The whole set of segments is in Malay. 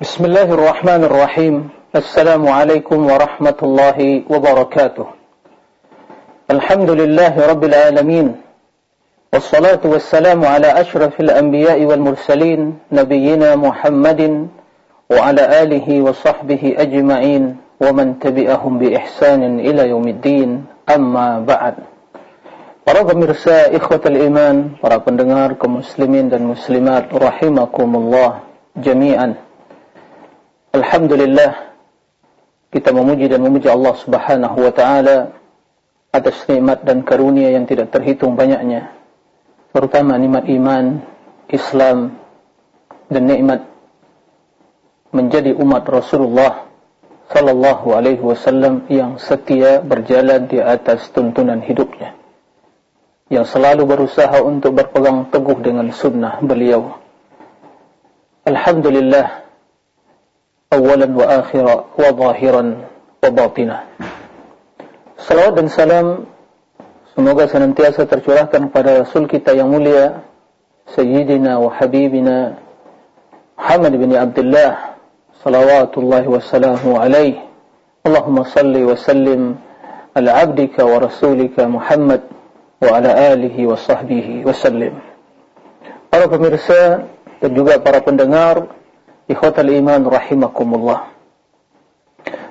بسم الله الرحمن الرحيم السلام عليكم ورحمة الله وبركاته الحمد لله رب العالمين والصلاة والسلام على أشرف الأنبياء والمرسلين نبينا محمد وعلى آله وصحبه أجمعين ومن تبعهم بإحسان إلى يوم الدين أما بعد Para pemirsa ikhwatal iman, para pendengar kaum muslimin dan muslimat rahimakumullah jami'an. Alhamdulillah kita memuji dan memuji Allah Subhanahu wa taala atas nikmat dan karunia yang tidak terhitung banyaknya. Terutama nikmat iman, Islam dan nikmat menjadi umat Rasulullah sallallahu alaihi wasallam yang setia berjalan di atas tuntunan hidupnya yang selalu berusaha untuk berpegang teguh dengan sunnah beliau. Alhamdulillah, awalan wa akhira wa zahiran wa batina. Salawat dan salam semoga senantiasa tercurahkan kepada Rasul kita yang mulia, Sayyidina wa Habibina Muhammad bin Abdullah salawatullahi wa salamu alaihi. Allahumma salli wa sallim ala abdika wa rasulika Muhammad wa ala alihi wa sahbihi wa sallim. Para pemirsa dan juga para pendengar ikhwatal iman rahimakumullah.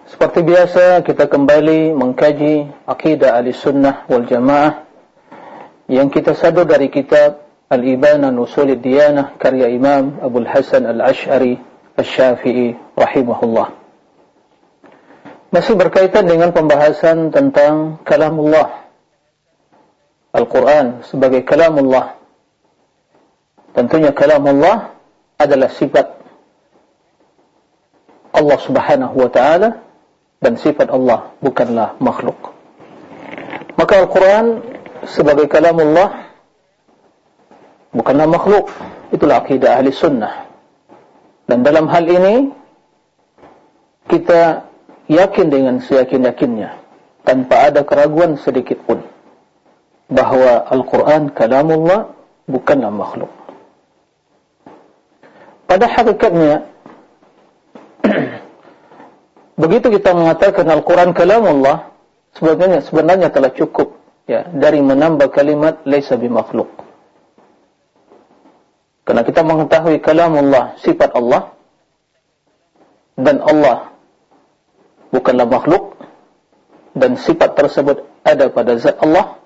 Seperti biasa kita kembali mengkaji akidah ahli sunnah wal jamaah yang kita sadur dari kitab Al-Ibana Nusulid Diyanah karya Imam Abu Hasan Al-Ash'ari Al-Syafi'i rahimahullah. Masih berkaitan dengan pembahasan tentang kalamullah Al-Quran sebagai kalam Allah. Tentunya kalam Allah adalah sifat Allah subhanahu wa ta'ala dan sifat Allah bukanlah makhluk. Maka Al-Quran sebagai kalam Allah bukanlah makhluk. Itulah akidah ahli sunnah. Dan dalam hal ini kita yakin dengan seyakin-yakinnya tanpa ada keraguan sedikit pun bahawa Al-Quran kalamullah bukanlah makhluk. Pada hakikatnya, begitu kita mengatakan Al-Quran kalamullah, sebenarnya sebenarnya telah cukup ya dari menambah kalimat laisa bimakhluk. Karena kita mengetahui kalamullah sifat Allah dan Allah bukanlah makhluk dan sifat tersebut ada pada zat Allah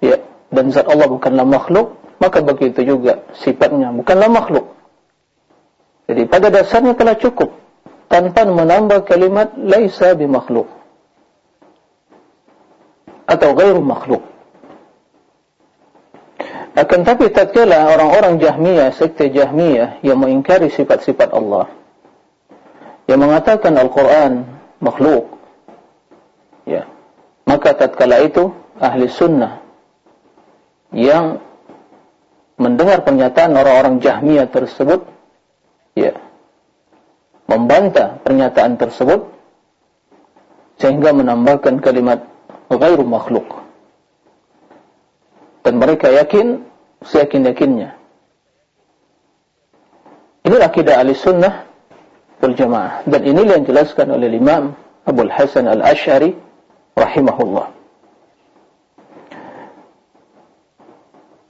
ya dan zat Allah bukanlah makhluk maka begitu juga sifatnya bukanlah makhluk jadi pada dasarnya telah cukup tanpa menambah kalimat laisa bimakhluk atau gairu makhluk akan tapi tatkala orang-orang Jahmiyah sekte Jahmiyah yang mengingkari sifat-sifat Allah yang mengatakan Al-Quran makhluk ya maka tatkala itu ahli sunnah yang mendengar pernyataan orang-orang Jahmiyah tersebut ya. Membantah pernyataan tersebut sehingga menambahkan kalimat ghairu makhluk dan mereka yakin seyakin-yakinnya. Ini akidah ahli sunnah wal jamaah. Dan inilah yang dijelaskan oleh Imam Abu Hasan Al-Ash'ari rahimahullah.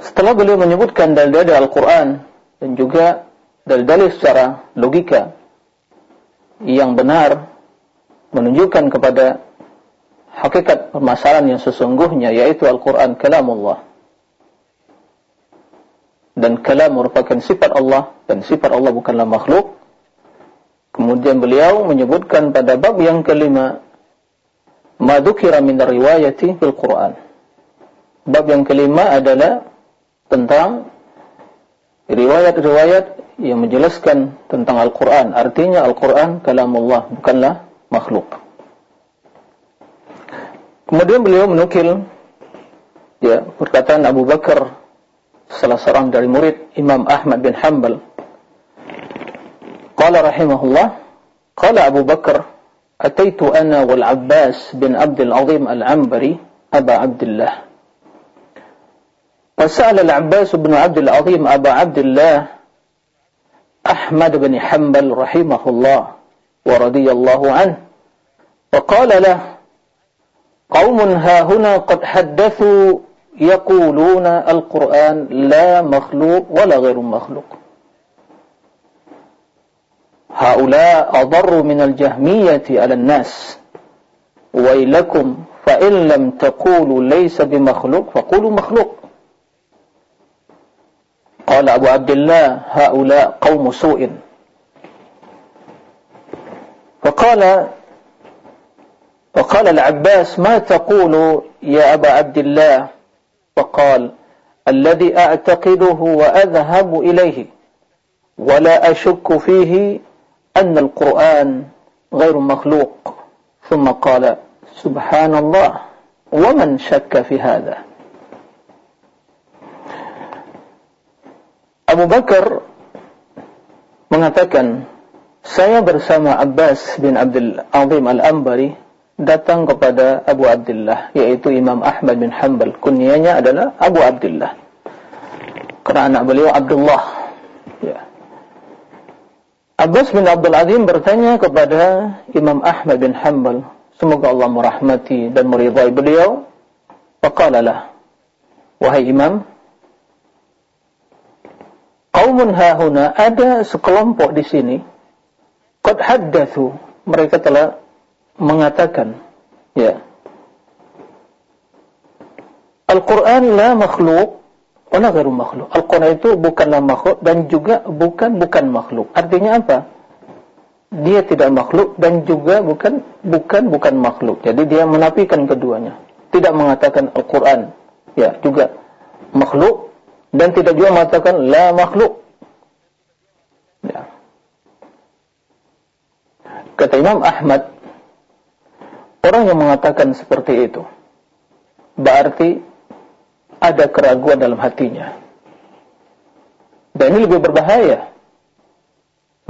Setelah beliau menyebutkan dalil-dalil Al-Quran dan juga dalil-dalil secara logika yang benar menunjukkan kepada hakikat permasalahan yang sesungguhnya yaitu Al-Quran kalamullah. Dan kalam merupakan sifat Allah dan sifat Allah bukanlah makhluk. Kemudian beliau menyebutkan pada bab yang kelima madukira min riwayati fil Quran. Bab yang kelima adalah tentang riwayat-riwayat yang menjelaskan tentang Al-Quran. Artinya Al-Quran kalamullah, bukanlah makhluk. Kemudian beliau menukil ya, perkataan Abu Bakar, salah seorang dari murid Imam Ahmad bin Hanbal. Qala rahimahullah, Qala Abu Bakar, Ataitu ana wal Abbas bin Abdul Azim al-Ambari, Aba Abdullah. فسأل العباس بن عبد العظيم أبا عبد الله أحمد بن حنبل رحمه الله ورضي الله عنه وقال له قوم ها هنا قد حدثوا يقولون القرآن لا مخلوق ولا غير مخلوق. هؤلاء أضر من الجهمية على الناس ويلكم فإن لم تقولوا ليس بمخلوق فقولوا مخلوق. قال أبو عبد الله هؤلاء قوم سوء. فقال وقال العباس ما تقول يا أبا عبد الله؟ فقال الذي أعتقده وأذهب إليه ولا أشك فيه أن القرآن غير مخلوق. ثم قال سبحان الله ومن شك في هذا؟ Abu Bakar mengatakan saya bersama Abbas bin Abdul Azim Al-Ambari datang kepada Abu Abdullah yaitu Imam Ahmad bin Hanbal. Kunyanya adalah Abu Abdullah. Kerana anak beliau Abdullah. Ya. Abbas bin Abdul Azim bertanya kepada Imam Ahmad bin Hanbal semoga Allah merahmati dan meridai beliau. Faqalalah wahai Imam Qaumun hahuna ada sekelompok di sini qad haddatsu mereka telah mengatakan ya. Al-Qur'an la makhluk wala ghairu makhluk Al-Qur'an itu bukanlah makhluk dan juga bukan bukan makhluk artinya apa? Dia tidak makhluk dan juga bukan bukan bukan makhluk jadi dia menafikan keduanya. Tidak mengatakan Al-Qur'an ya juga makhluk dan tidak juga mengatakan la makhluk. Ya. Kata Imam Ahmad, orang yang mengatakan seperti itu, berarti ada keraguan dalam hatinya. Dan ini lebih berbahaya.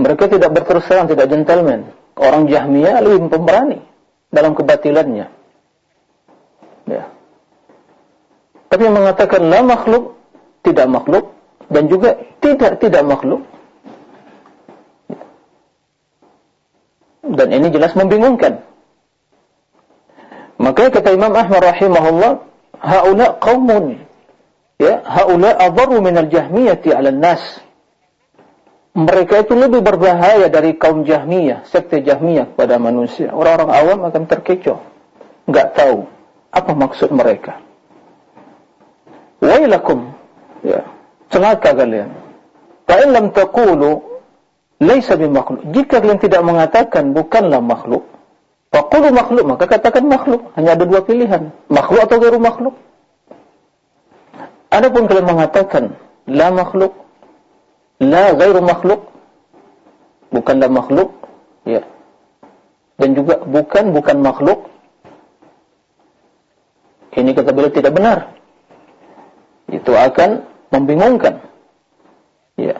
Mereka tidak berterus terang, tidak gentleman. Orang Jahmiyah lebih pemberani dalam kebatilannya. Ya. Tapi mengatakan la makhluk tidak makhluk dan juga tidak tidak makhluk. Dan ini jelas membingungkan. Maka kata Imam Ahmad rahimahullah, haula qaumun ya, haula adharu min al-jahmiyati 'ala an-nas. Mereka itu lebih berbahaya dari kaum Jahmiyah, sekte Jahmiyah pada manusia. Orang-orang awam akan terkecoh. Enggak tahu apa maksud mereka. Wailakum ya. Celaka kalian fa in lam taqulu laysa bimakhluk jika kalian tidak mengatakan bukanlah makhluk fa qulu makhluk maka katakan makhluk hanya ada dua pilihan. Makhluk atau ghairu makhluk adapun kalian mengatakan la makhluk la ghairu makhluk bukanlah makhluk ya. Dan juga bukan bukan makhluk ini kata beliau tidak benar. Itu akan membingungkan. Ya.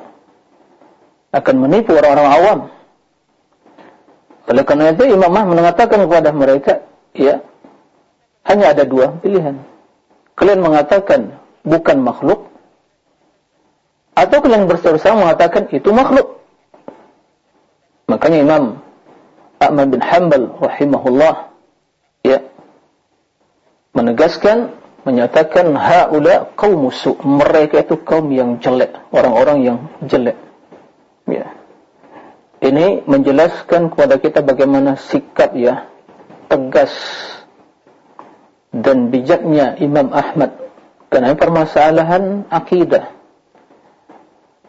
Akan menipu orang-orang awam. Oleh karena itu Imam Ahmad mengatakan kepada mereka, ya, hanya ada dua pilihan. Kalian mengatakan bukan makhluk atau kalian bersama mengatakan itu makhluk. Makanya Imam Ahmad bin Hanbal rahimahullah ya menegaskan menyatakan haula kaum su. Mereka itu kaum yang jelek orang-orang yang jelek. Ya. Ini menjelaskan kepada kita bagaimana sikap ya tegas dan bijaknya Imam Ahmad. Karena permasalahan akidah.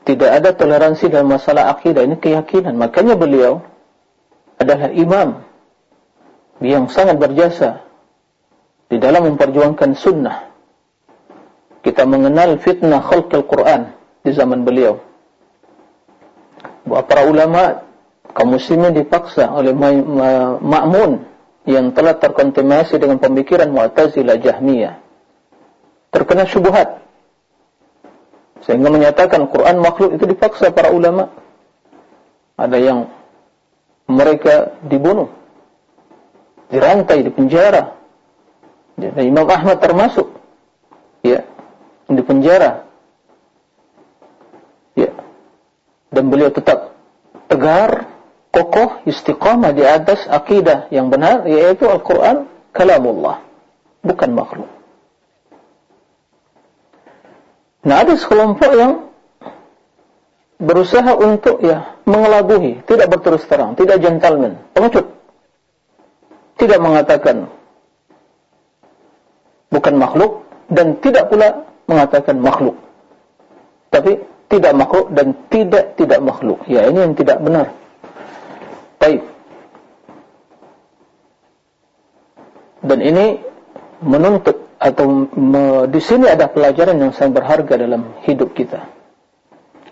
Tidak ada toleransi dalam masalah akidah. Ini keyakinan. Makanya beliau adalah imam yang sangat berjasa di dalam memperjuangkan sunnah. Kita mengenal fitnah khalqil Quran di zaman beliau. Bahawa para ulama kaum muslimin dipaksa oleh Ma'mun yang telah terkontaminasi dengan pemikiran Mu'tazilah Jahmiyah. Terkena syubhat. Sehingga menyatakan Quran makhluk itu dipaksa para ulama. Ada yang mereka dibunuh. Dirantai, dipenjara. Ya, dan Imam Ahmad termasuk ya di penjara. Ya. dan beliau tetap tegar, kokoh, istiqamah di atas akidah yang benar, yaitu Al-Quran, kalamullah, bukan makhluk. Nah, ada sekelompok yang berusaha untuk ya mengelabuhi, tidak berterus terang, tidak gentleman, pengecut. Tidak mengatakan bukan makhluk dan tidak pula mengatakan makhluk. Tapi tidak makhluk dan tidak tidak makhluk. Ya, ini yang tidak benar. Baik. Dan ini menuntut atau di sini ada pelajaran yang sangat berharga dalam hidup kita.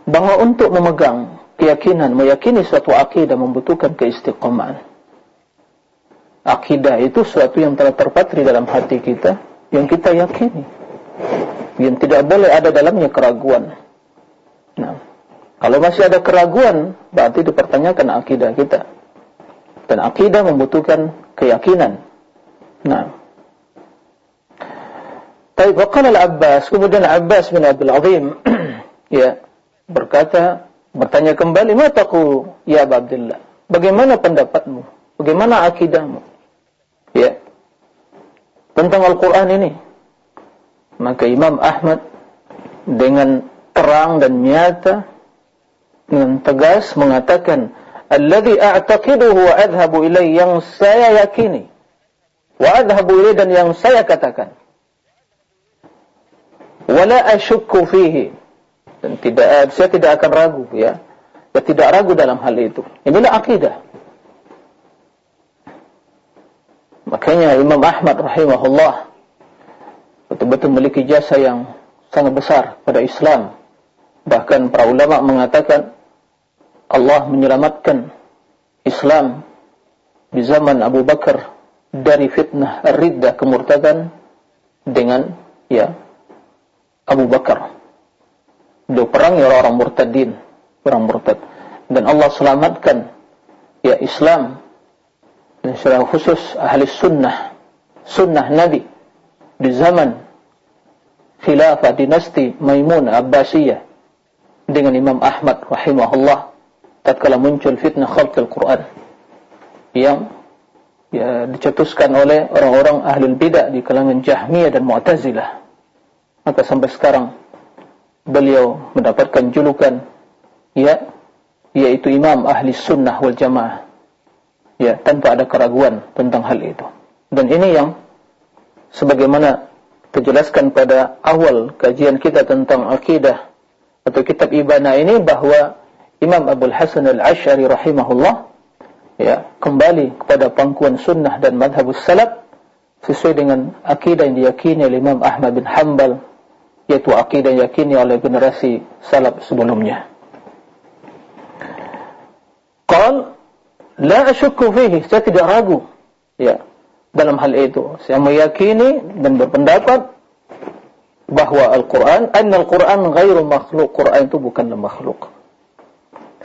Bahawa untuk memegang keyakinan, meyakini suatu akidah membutuhkan keistiqomahan. Akidah itu suatu yang telah terpatri dalam hati kita, yang kita yakini. Yang tidak boleh ada dalamnya keraguan. Nah, kalau masih ada keraguan, berarti dipertanyakan akidah kita. Dan akidah membutuhkan keyakinan. Nah, Baik, waqala al-Abbas, kemudian Abbas bin Abdul Azim, ya, berkata, bertanya kembali, Mataku, ya Abu Abdullah, bagaimana pendapatmu? Bagaimana akidahmu? Ya, tentang Al-Quran ini. Maka Imam Ahmad, dengan terang dan nyata, dengan tegas mengatakan, Alladhi a'taqiduhu wa adhabu ilai, yang saya yakini, wa adhabu ilai dan yang saya katakan. Wala asyukku fihi. Dan tidak saya tidak akan ragu ya. Saya tidak ragu dalam hal itu. Inilah akidah makanya Imam Ahmad rahimahullah betul-betul memiliki jasa yang sangat besar pada Islam bahkan para ulama mengatakan Allah menyelamatkan Islam di zaman Abu Bakar dari fitnah riddah kemurtadan dengan ya Abu Bakar. Beliau perang ya orang murtadin, orang murtad. Dan Allah selamatkan ya Islam dan secara khusus ahli sunnah, sunnah Nabi di zaman khilafah dinasti Maimun Abbasiyah dengan Imam Ahmad rahimahullah tatkala muncul fitnah khalq al-Quran yang ya, dicetuskan oleh orang-orang ahli bidah di kalangan Jahmiyah dan Mu'tazilah. Maka sampai sekarang beliau mendapatkan julukan ya yaitu imam ahli sunnah wal jamaah ya tanpa ada keraguan tentang hal itu dan ini yang sebagaimana terjelaskan pada awal kajian kita tentang akidah atau kitab ibadah ini bahawa Imam Abu Hasan Al-Ash'ari rahimahullah ya kembali kepada pangkuan sunnah dan madhabus salaf sesuai dengan akidah yang diyakini oleh Imam Ahmad bin Hanbal yaitu akidah yakini oleh generasi salaf sebelumnya. Qal la asyukku fihi, saya tidak ragu ya dalam hal itu. Saya meyakini dan berpendapat bahawa Al-Quran, anna Al-Quran ghairu makhluk, Quran itu bukanlah makhluk.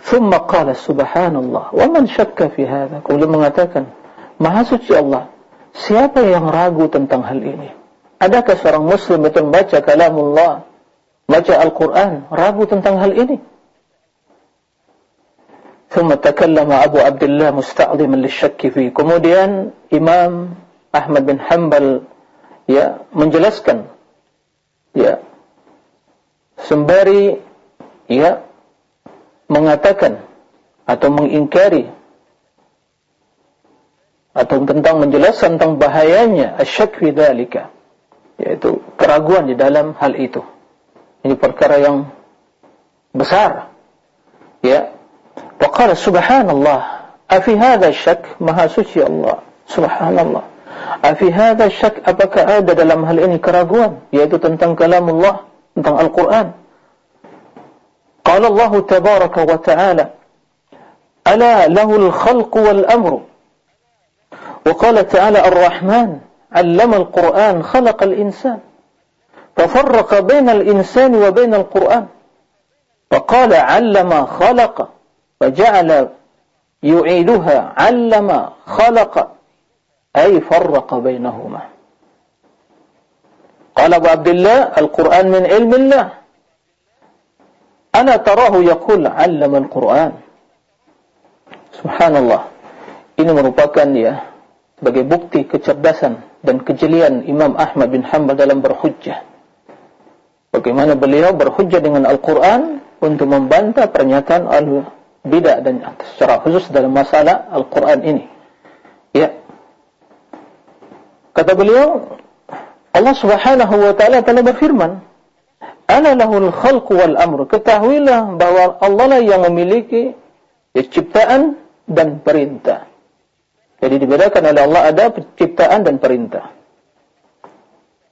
Thumma qala subhanallah, wa man syakka fi hadha? Kemudian mengatakan, Maha suci Allah, siapa yang ragu tentang hal ini? Adakah seorang muslim itu membaca kalamullah, baca Al-Quran, ragu tentang hal ini? ثم تكلم أبو عبد الله مستعظما للشك فيه. Kemudian Imam Ahmad bin Hanbal ya menjelaskan ya sembari ya mengatakan atau mengingkari atau tentang menjelaskan tentang bahayanya asyak fi dzalika yaitu keraguan di dalam hal itu. Ini perkara yang besar. Ya. وقال سبحان الله أفي هذا الشك؟ ما سوشي الله. سبحان الله أفي هذا الشك؟ أبكى عادة dalam هل إني keraguan yaitu tentang kalam Allah tentang Al Quran قال الله تبارك وتعالى ألا له الخلق والأمر. وقال تعالى الرحمن علم القرآن خلق الإنسان. ففرق بين الإنسان وبين القرآن. فقال علم خلق. فجعل يعيدها علم خلق أي فرق بينهما قال أبو عبد الله القرآن من علم الله Ana tarahu yaqul 'allama al-Qur'an. Subhanallah. Ini merupakan ya sebagai bukti kecerdasan dan kejelian Imam Ahmad bin Hanbal dalam berhujjah. Bagaimana beliau berhujjah dengan Al-Quran untuk membantah pernyataan al-bidah dan secara khusus dalam masalah Al-Quran ini. Ya. Kata beliau, Allah Subhanahu wa taala telah berfirman, "Ana lahul khalq wal amr." Ketahuilah bahwa Allah lah yang memiliki ciptaan dan perintah. Jadi dibedakan oleh Allah ada penciptaan dan perintah.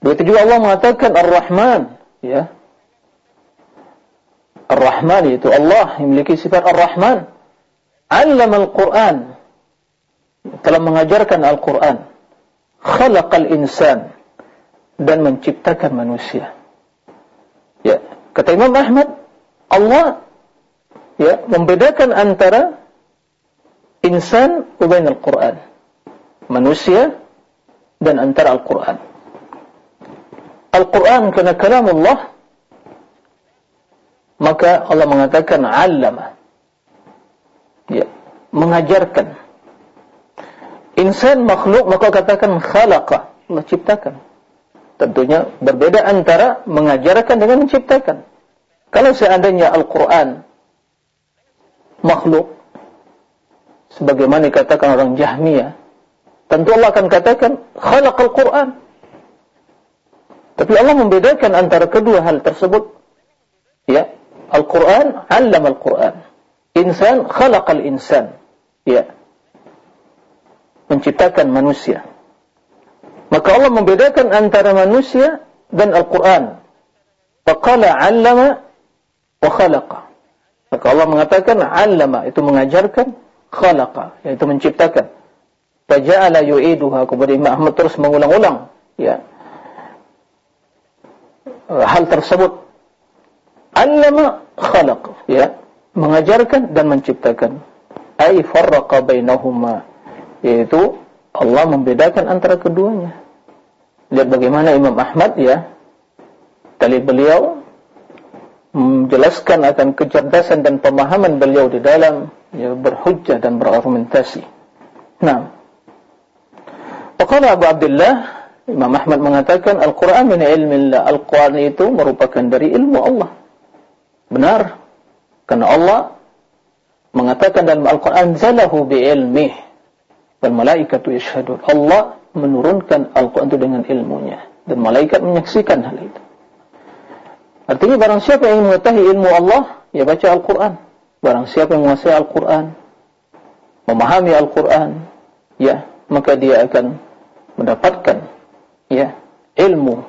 Begitu juga Allah mengatakan Ar-Rahman, ya. Ar-Rahman itu Allah yang memiliki sifat Ar-Rahman. Allama Al-Quran. Telah mengajarkan Al-Quran. Khalaqal insan dan menciptakan manusia. Ya, kata Imam Ahmad, Allah ya membedakan antara insan ubain Al-Quran. Manusia dan antara Al-Quran. Al-Quran kena kalam Allah, maka Allah mengatakan allama. Ya, mengajarkan. Insan makhluk maka katakan khalaqa, Allah ciptakan. Tentunya berbeda antara mengajarkan dengan menciptakan. Kalau seandainya Al-Quran makhluk, sebagaimana dikatakan orang Jahmiyah tentu Allah akan katakan khalaqal Quran tapi Allah membedakan antara kedua hal tersebut ya Al-Quran 'allama Al-Quran. Insan khalaqal insan. Ya. Menciptakan manusia. Maka Allah membedakan antara manusia dan Al-Quran. Faqala 'allama wa khalaqa. Maka Allah mengatakan 'allama itu mengajarkan khalaqa yaitu menciptakan. Faja'ala yu'iduha kemudian Imam Ahmad terus mengulang-ulang. Ya. Hal tersebut allama khalaq. Ya. Mengajarkan dan menciptakan. Ai farraqa bainahuma. Yaitu Allah membedakan antara keduanya. Lihat bagaimana Imam Ahmad ya. Tadi beliau menjelaskan akan kecerdasan dan pemahaman beliau di dalam ya, berhujjah dan berargumentasi. Nah, Wakala Abu Abdullah Imam Ahmad mengatakan Al-Quran min ilmi Allah. Al-Quran itu merupakan dari ilmu Allah. Benar. Karena Allah mengatakan dalam Al-Quran zalahu bi ilmih dan malaikatu yashhadun. Allah menurunkan Al-Quran itu dengan ilmunya dan malaikat menyaksikan hal itu. Artinya barang siapa yang mengetahui ilmu Allah, ya baca Al-Quran. Barang siapa yang menguasai Al-Quran, memahami Al-Quran, ya, maka dia akan mendapatkan ya ilmu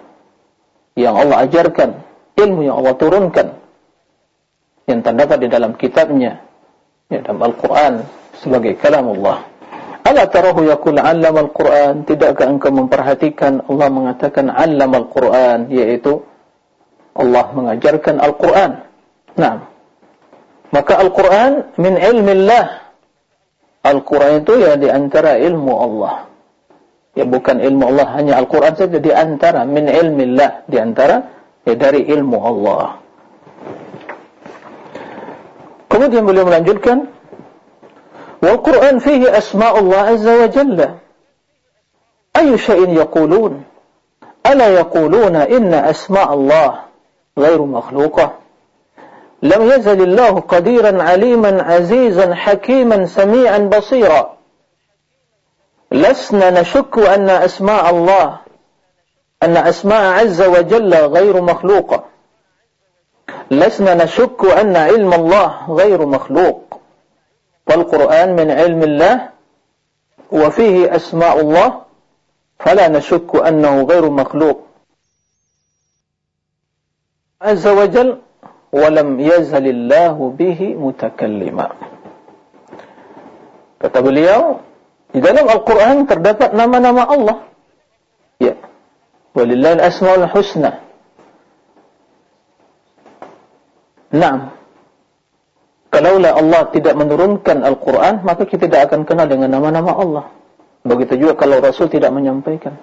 yang Allah ajarkan, ilmu yang Allah turunkan yang terdapat di dalam kitabnya, ya, dalam Al-Quran sebagai kalam Allah. Ala tarahu yakul 'allama al-Quran? Tidakkah engkau memperhatikan Allah mengatakan 'allama al-Quran yaitu Allah mengajarkan Al-Quran. Nah, Maka Al-Quran min ilmillah. Al-Quran itu ya di antara ilmu Allah. Ya bukan ilmu Allah, hanya Al-Quran saja di antara min ilmillah. Di antara ya dari ilmu Allah. Kemudian beliau melanjutkan. Wal-Quran fihi asma'ullah azza wa jalla. Ayu syai'in yaqulun. Ala yaquluna inna asma'allah ghairu makhluqah. لم يزل الله قديرا عليما عزيزا حكيما سميعا بصيرا لسنا نشك أن أسماء الله أن أسماء عز وجل غير مخلوقة لسنا نشك أن علم الله غير مخلوق. والقرآن من علم الله وفيه أسماء الله فلا نشك أنه غير مخلوق. عز وجل ولم يزل الله به متكلما. كتب اليوم di dalam Al-Quran terdapat nama-nama Allah. Ya. Walillahil Naam. Kalaulah Allah tidak menurunkan Al-Quran, maka kita tidak akan kenal dengan nama-nama Allah. Begitu juga kalau Rasul tidak menyampaikan.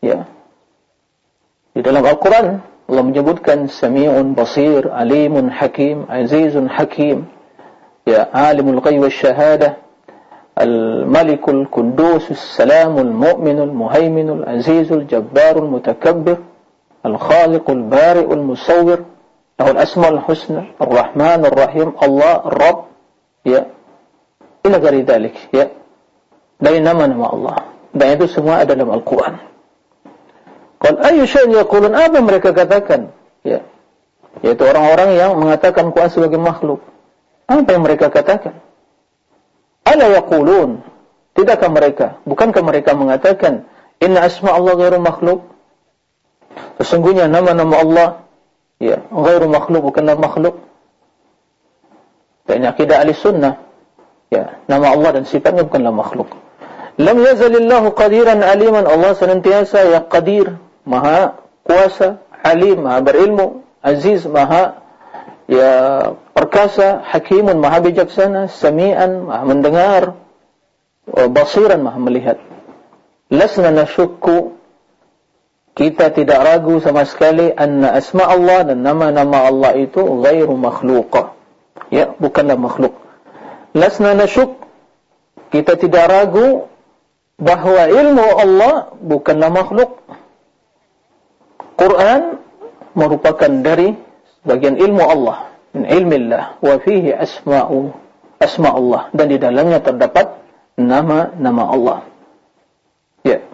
Ya. Di dalam Al-Quran Allah menyebutkan Sami'un Basir, Alimun Hakim, Azizun Hakim, ya Alimul Ghaib Syahadah, Al-Malikul Kudus, Salamul Mu'minul Muhaiminul Azizul Jabbarul Mutakabbir, Al-Khaliqul Bari'ul Musawwir, Lahul Asmaul Husna, Ar-Rahman Ar-Rahim, Allah Ar-Rabb, ya. Ila gari dalik, ya. Dari nama-nama Allah. Dan itu semua ada dalam Al-Quran. Qul ayu syai'in yaqulun apa mereka katakan? Ya. Yaitu orang-orang yang mengatakan Quran sebagai makhluk. Apa yang mereka katakan? Ala yaqulun? Tidakkah mereka? Bukankah mereka mengatakan inna asma Allah ghairu makhluk? Sesungguhnya nama-nama Allah ya, ghairu makhluk bukanlah makhluk. Dan akidah ahli sunnah. Ya, nama Allah dan sifatnya bukanlah makhluk. Lam yazalillahu qadiran aliman Allah senantiasa yang qadir maha kuasa, alim, maha berilmu, aziz, maha ya perkasa, hakimun, maha bijaksana, sami'an, maha mendengar, basiran, maha melihat. Lasna nasyukku kita tidak ragu sama sekali anna asma Allah dan nama-nama Allah itu ghairu makhluqa. Ya, bukanlah makhluk. Lasna nasyuk kita tidak ragu bahawa ilmu Allah bukanlah makhluk. Quran merupakan dari bagian ilmu Allah, ilmillah wa fihi asma'u asma Allah dan di dalamnya terdapat nama-nama Allah. Ya.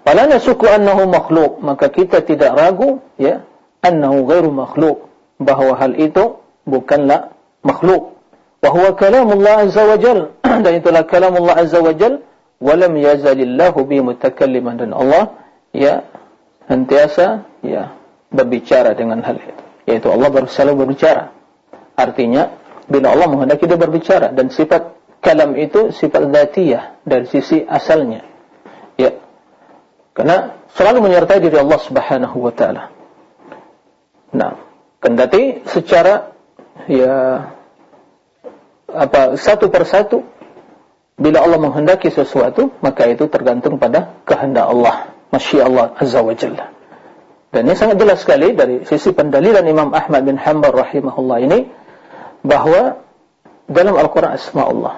Wala nasuku annahu makhluk, maka kita tidak ragu ya, annahu ghairu makhluk, bahawa hal itu bukanlah makhluk. Wa huwa kalamullah azza wa jal, dan itulah kalamullah azza wa jal, wa lam yazalillahu bi mutakalliman. Dan Allah ya sentiasa ya berbicara dengan hal itu. Yaitu Allah selalu berbicara. Artinya bila Allah menghendaki dia berbicara dan sifat kalam itu sifat zatiyah dari sisi asalnya. ya karena selalu menyertai diri Allah Subhanahu wa taala nah kendati secara ya apa satu persatu bila Allah menghendaki sesuatu maka itu tergantung pada kehendak Allah Masya Allah Azza wa Jalla. Dan ini sangat jelas sekali dari sisi pendalilan Imam Ahmad bin Hanbal rahimahullah ini bahawa dalam Al-Quran asma Allah.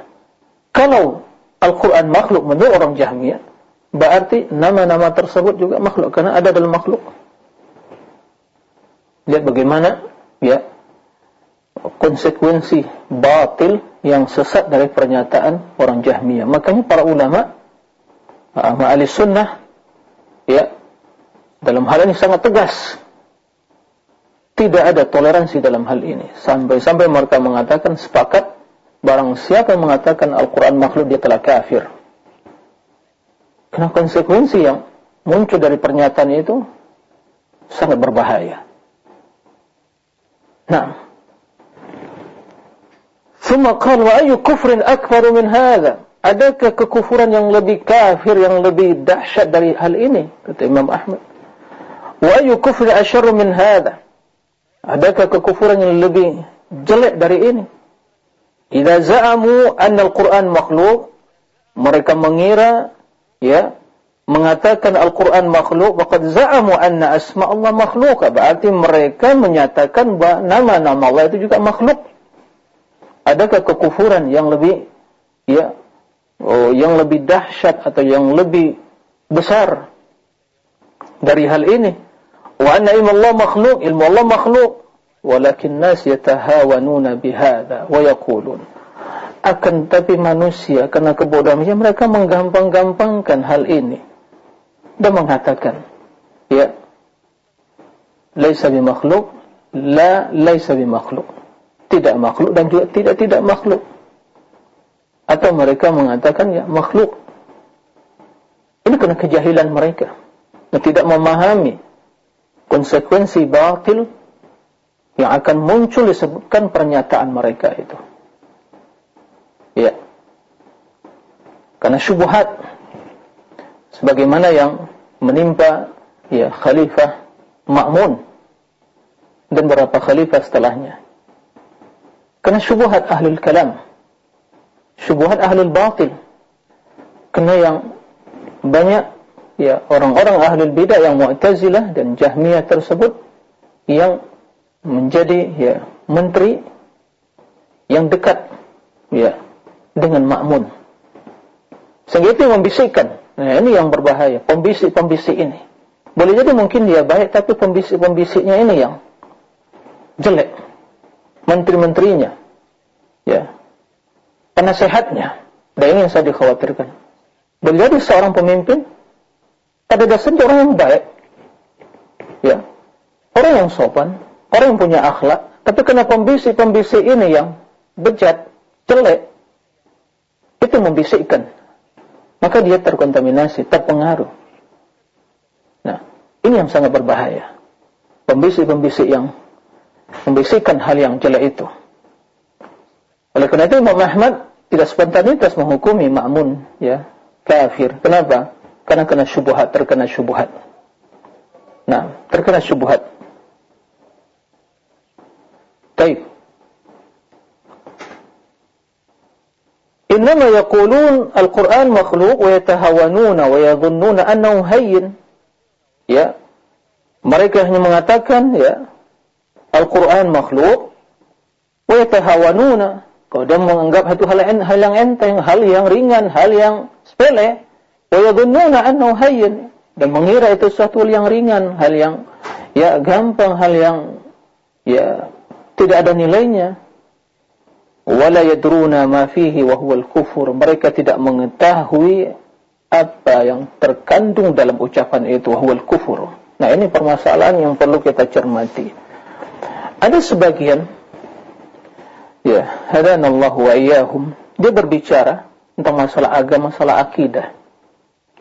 Kalau Al-Quran makhluk menurut orang Jahmiyah, berarti nama-nama tersebut juga makhluk karena ada dalam makhluk. Lihat bagaimana ya konsekuensi batil yang sesat dari pernyataan orang Jahmiyah. Makanya para ulama ahli sunnah ya dalam hal ini sangat tegas tidak ada toleransi dalam hal ini sampai-sampai mereka mengatakan sepakat barang siapa mengatakan Al-Quran makhluk dia telah kafir karena konsekuensi yang muncul dari pernyataan itu sangat berbahaya nah ثم قال وأي كفر أكبر من هذا adakah kekufuran yang lebih kafir yang lebih dahsyat dari hal ini kata Imam Ahmad wa ayu kufr asyarr min hadha adakah kekufuran yang lebih jelek dari ini idza za'amu anna al-Quran makhluk mereka mengira ya mengatakan Al-Quran makhluk faqad za'amu anna asma Allah makhluk berarti mereka menyatakan bahawa nama-nama Allah itu juga makhluk adakah kekufuran yang lebih ya oh, yang lebih dahsyat atau yang lebih besar dari hal ini. Wa anna ilmu Allah makhluk, ilmu Allah makhluk, walakin nas yatahawanuna bihadza wa yaqulun. Akan tapi manusia karena kebodohannya mereka menggampang-gampangkan hal ini dan mengatakan, ya, laisa bi makhluk, la laisa bi makhluk. Tidak makhluk dan juga tidak tidak makhluk atau mereka mengatakan ya makhluk. Ini kena kejahilan mereka. Yang tidak memahami konsekuensi batil yang akan muncul disebutkan pernyataan mereka itu. Ya. Karena syubhat sebagaimana yang menimpa ya khalifah Ma'mun dan beberapa khalifah setelahnya. Karena syubhat ahlul kalam syubhat ahlul batil kena yang banyak ya orang-orang ahli bidah yang Mu'tazilah dan Jahmiyah tersebut yang menjadi ya menteri yang dekat ya dengan makmun. Sehingga itu membisikkan. Nah, ini yang berbahaya. Pembisik-pembisik ini. Boleh jadi mungkin dia baik, tapi pembisik-pembisiknya ini yang jelek. Menteri-menterinya. Ya. Penasehatnya. Dan ini yang saya dikhawatirkan. Boleh jadi seorang pemimpin, pada dasarnya orang yang baik. Ya. Orang yang sopan. Orang yang punya akhlak. Tapi kena pembisik-pembisik ini yang bejat, jelek. Itu membisikkan. Maka dia terkontaminasi, terpengaruh. Nah, ini yang sangat berbahaya. Pembisik-pembisik yang membisikkan hal yang jelek itu. Oleh kerana itu Imam Ahmad tidak spontanitas menghukumi makmun ya kafir. Kenapa? Karena kena syubhat, terkena syubhat. Nah, terkena syubhat. Baik. Innama yaqulun al-Quran makhluk wa yatahawanuna wa yadhunnuna annahu hayyin. Ya. Mereka hanya mengatakan ya Al-Quran makhluk wa yatahawanuna. Kau dia menganggap itu hal, hal yang enteng, hal yang ringan, hal yang sepele. Wa yadhunnuna annahu hayyin dan mengira itu sesuatu yang ringan, hal yang ya gampang, hal yang ya tidak ada nilainya wala yadruna ma fihi wa huwa al-kufur mereka tidak mengetahui apa yang terkandung dalam ucapan itu wa huwa al-kufur nah ini permasalahan yang perlu kita cermati. Ada sebagian ya hadanallahu wa iyyahum dia berbicara tentang masalah agama masalah akidah.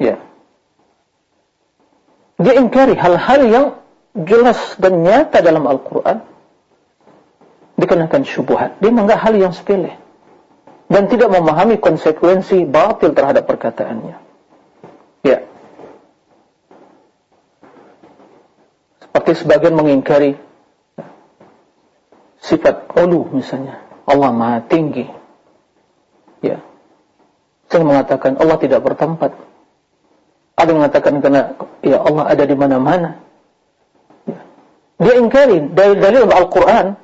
Ya. Dia ingkari hal-hal yang jelas dan nyata dalam Al-Quran dikenakan syubhat. Dia menganggap hal yang sepele. Dan tidak memahami konsekuensi batil terhadap perkataannya. Ya. Seperti sebagian mengingkari sifat ulu misalnya. Allah maha tinggi. Ya. Saya mengatakan Allah tidak bertempat. Ada mengatakan karena ya Allah ada di mana-mana. Ya. Dia ingkari dari dalil Al-Quran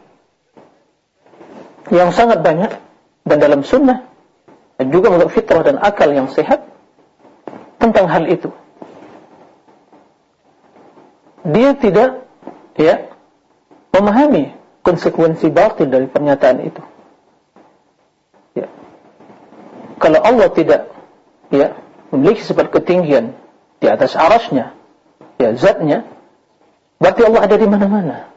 yang sangat banyak dan dalam sunnah dan juga menurut fitrah dan akal yang sehat tentang hal itu. Dia tidak ya memahami konsekuensi batin dari pernyataan itu. Ya. Kalau Allah tidak ya memiliki sifat ketinggian di atas arasnya, ya zatnya, berarti Allah ada di mana-mana.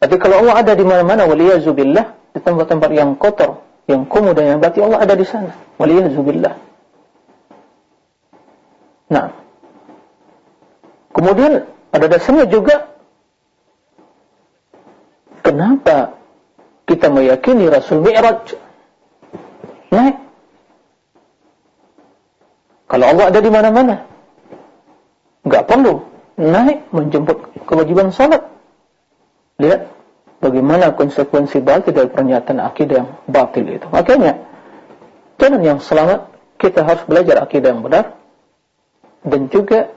Tapi kalau Allah ada di mana-mana, waliyazubillah, di tempat-tempat yang kotor, yang kumuh dan yang berarti Allah ada di sana. Waliyazubillah. Nah. Kemudian, pada dasarnya juga, kenapa kita meyakini Rasul Mi'raj naik? Kalau Allah ada di mana-mana, enggak perlu naik menjemput kewajiban salat. Lihat bagaimana konsekuensi batil dari pernyataan akidah yang batil itu. Makanya, jalan yang selamat, kita harus belajar akidah yang benar, dan juga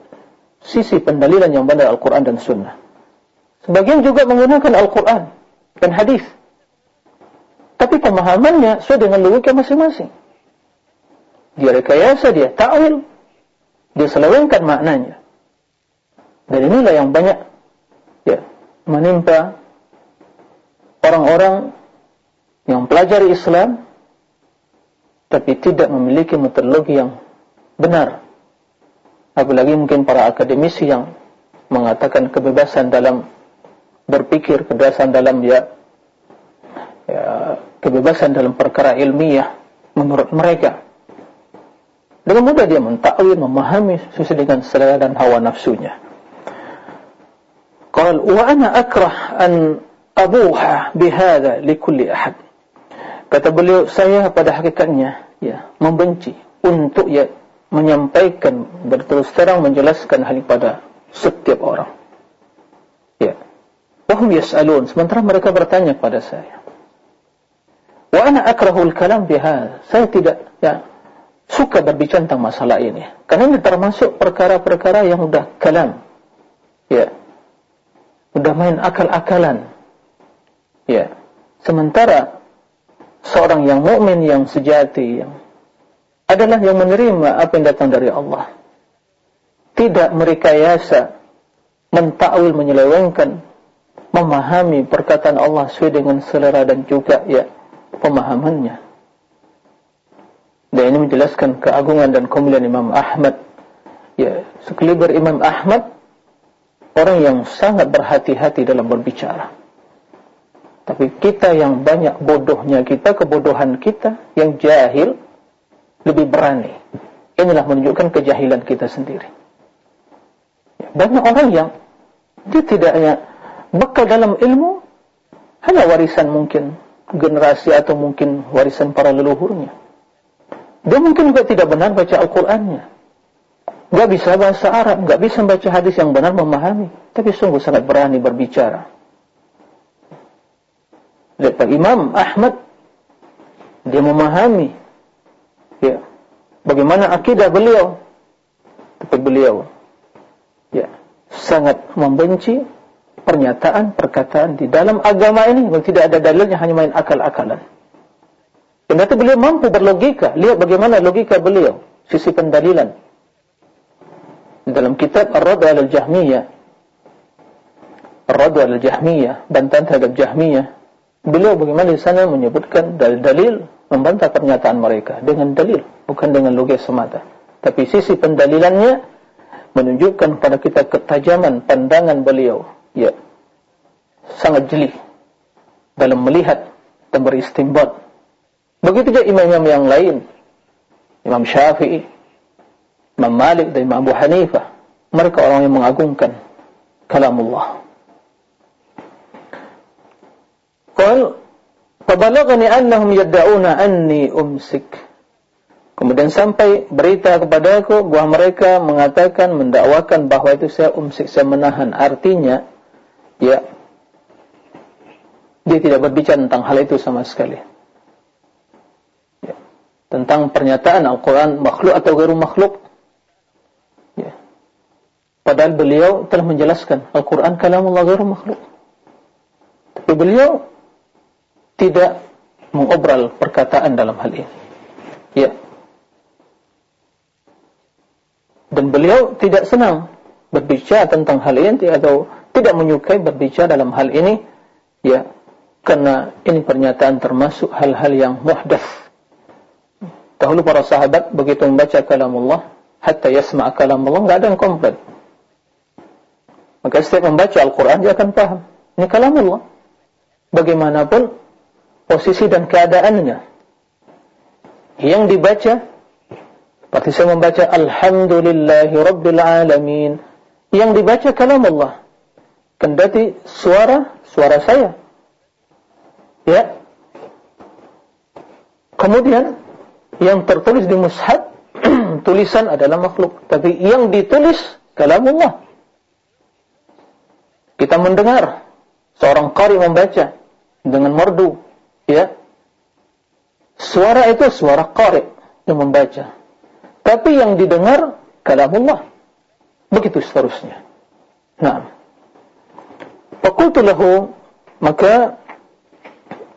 sisi pendalilan yang benar Al-Quran dan Sunnah. Sebagian juga menggunakan Al-Quran dan hadis. Tapi pemahamannya sesuai dengan logika masing-masing. Dia rekayasa, dia ta'wil, dia selewengkan maknanya. Dan inilah yang banyak ya, menimpa orang-orang yang pelajari Islam tapi tidak memiliki metodologi yang benar. Apalagi mungkin para akademisi yang mengatakan kebebasan dalam berpikir, kebebasan dalam ya, ya kebebasan dalam perkara ilmiah menurut mereka. Dengan mudah dia mentakwil, memahami sesuai dengan selera dan hawa nafsunya. Wa ana akrah an abuha bihadha likulli ahad. Kata beliau saya pada hakikatnya ya membenci untuk ya menyampaikan berterus terang menjelaskan hal pada setiap orang. Ya. Wahum yas'alun sementara mereka bertanya kepada saya. Wa ana akrahul kalam bihadha. Saya tidak ya suka berbicara tentang masalah ini. Karena ini termasuk perkara-perkara yang sudah kalam. Ya. Sudah main akal-akalan. Ya. Sementara seorang yang mukmin yang sejati yang adalah yang menerima apa yang datang dari Allah. Tidak merekayasa, mentakwil menyelewengkan, memahami perkataan Allah sesuai dengan selera dan juga ya pemahamannya. Dan ini menjelaskan keagungan dan kemuliaan Imam Ahmad. Ya, sekeliber Imam Ahmad orang yang sangat berhati-hati dalam berbicara. Tapi kita yang banyak bodohnya kita, kebodohan kita, yang jahil, lebih berani. Inilah menunjukkan kejahilan kita sendiri. Ya, banyak orang yang dia tidak hanya bekal dalam ilmu, hanya warisan mungkin generasi atau mungkin warisan para leluhurnya. Dia mungkin juga tidak benar baca Al-Qurannya. Tidak bisa bahasa Arab, tidak bisa baca hadis yang benar memahami. Tapi sungguh sangat berani berbicara. Lihat Imam Ahmad dia memahami ya bagaimana akidah beliau tapi beliau ya sangat membenci pernyataan perkataan di dalam agama ini tidak ada dalilnya hanya main akal-akalan. Ternyata beliau mampu berlogika. Lihat bagaimana logika beliau. Sisi pendalilan. Dalam kitab Ar-Radu al-Jahmiyah. Ar-Radu al-Jahmiyah. Bantahan terhadap Jahmiyah beliau bagaimana di sana menyebutkan dalil-dalil membantah pernyataan mereka dengan dalil bukan dengan logis semata tapi sisi pendalilannya menunjukkan kepada kita ketajaman pandangan beliau ya sangat jeli dalam melihat dan beristimbat begitu juga imam-imam yang lain Imam Syafi'i Imam Malik dan Imam Abu Hanifah mereka orang yang mengagungkan kalam Allah Qal Fabalaghani annahum yadda'una anni umsik. Kemudian sampai berita kepadaku bahawa mereka mengatakan mendakwakan bahawa itu saya umsik, saya menahan. Artinya ya dia tidak berbicara tentang hal itu sama sekali. Ya. Tentang pernyataan Al-Quran makhluk atau garu makhluk. Padahal beliau telah menjelaskan Al-Quran kalamullah garu makhluk. Tapi beliau tidak mengobral perkataan dalam hal ini. Ya. Dan beliau tidak senang berbicara tentang hal ini atau tidak menyukai berbicara dalam hal ini. Ya. Karena ini pernyataan termasuk hal-hal yang muhdath. Dahulu para sahabat begitu membaca kalam Allah, hatta yasma' kalam Allah, tidak ada yang komplain. Maka setiap membaca Al-Quran, dia akan paham. Ini kalam Allah. Bagaimanapun, posisi dan keadaannya. Yang dibaca seperti saya membaca alhamdulillahi rabbil alamin yang dibaca kalam Allah. Kendati suara suara saya. Ya. Kemudian yang tertulis di mushaf tulisan adalah makhluk, tapi yang ditulis kalam Allah. Kita mendengar seorang qari membaca dengan merdu ya. Suara itu suara qari yang membaca. Tapi yang didengar kalamullah. Begitu seterusnya. Nah faqultu maka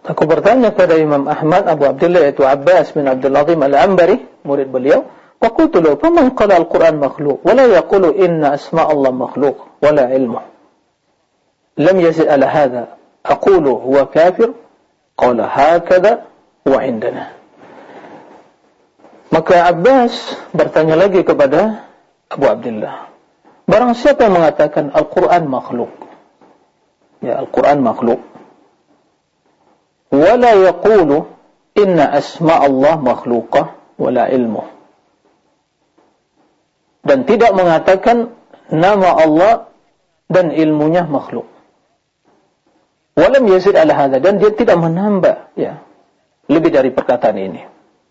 aku bertanya kepada Imam Ahmad Abu Abdullah yaitu Abbas bin Abdul Azim Al-Ambari murid beliau. Faqultu lahu faman al-Quran makhluk wala yaqulu inna asma' Allah makhluk wala ilmu ala hadha aqulu huwa kafir Qala hakada wa indana. Maka Abbas bertanya lagi kepada Abu Abdullah. Barang siapa yang mengatakan Al-Quran makhluk. Ya Al-Quran makhluk. Wala yaqulu inna asma' Allah makhlukah wala ilmu. Dan tidak mengatakan nama Allah dan ilmunya makhluk. Walam yazid ala hadha dan dia tidak menambah ya lebih dari perkataan ini.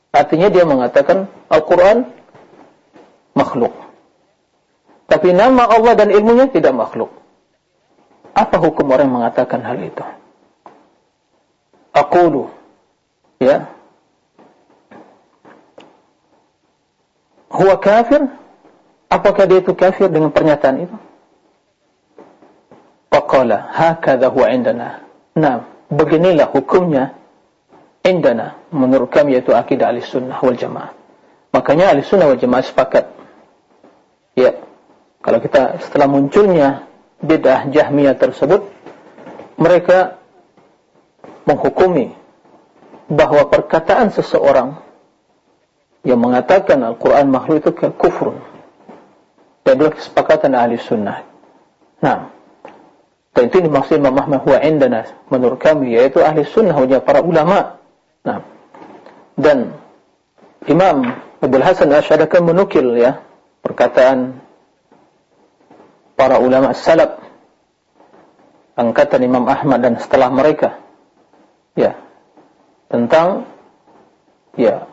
Artinya dia mengatakan Al-Quran makhluk. Tapi nama Allah dan ilmunya tidak makhluk. Apa hukum orang yang mengatakan hal itu? Aqulu ya huwa kafir apakah dia itu kafir dengan pernyataan itu faqala hakadha huwa indana. Nah beginilah hukumnya indana menurut kami yaitu akidah al-sunnah wal jamaah. Makanya al-sunnah wal jamaah sepakat. Ya kalau kita setelah munculnya bid'ah jahmiyah tersebut mereka menghukumi bahawa perkataan seseorang yang mengatakan Al-Quran makhluk itu kufur dan adalah kesepakatan ahli sunnah nah dan itu dimaksud Imam Ahmad huwa indana menurut kami yaitu ahli sunnah wajah para ulama. Nah. Dan Imam Abu Hasan Asy'ari menukil ya perkataan para ulama salaf angkatan Imam Ahmad dan setelah mereka. Ya. Tentang ya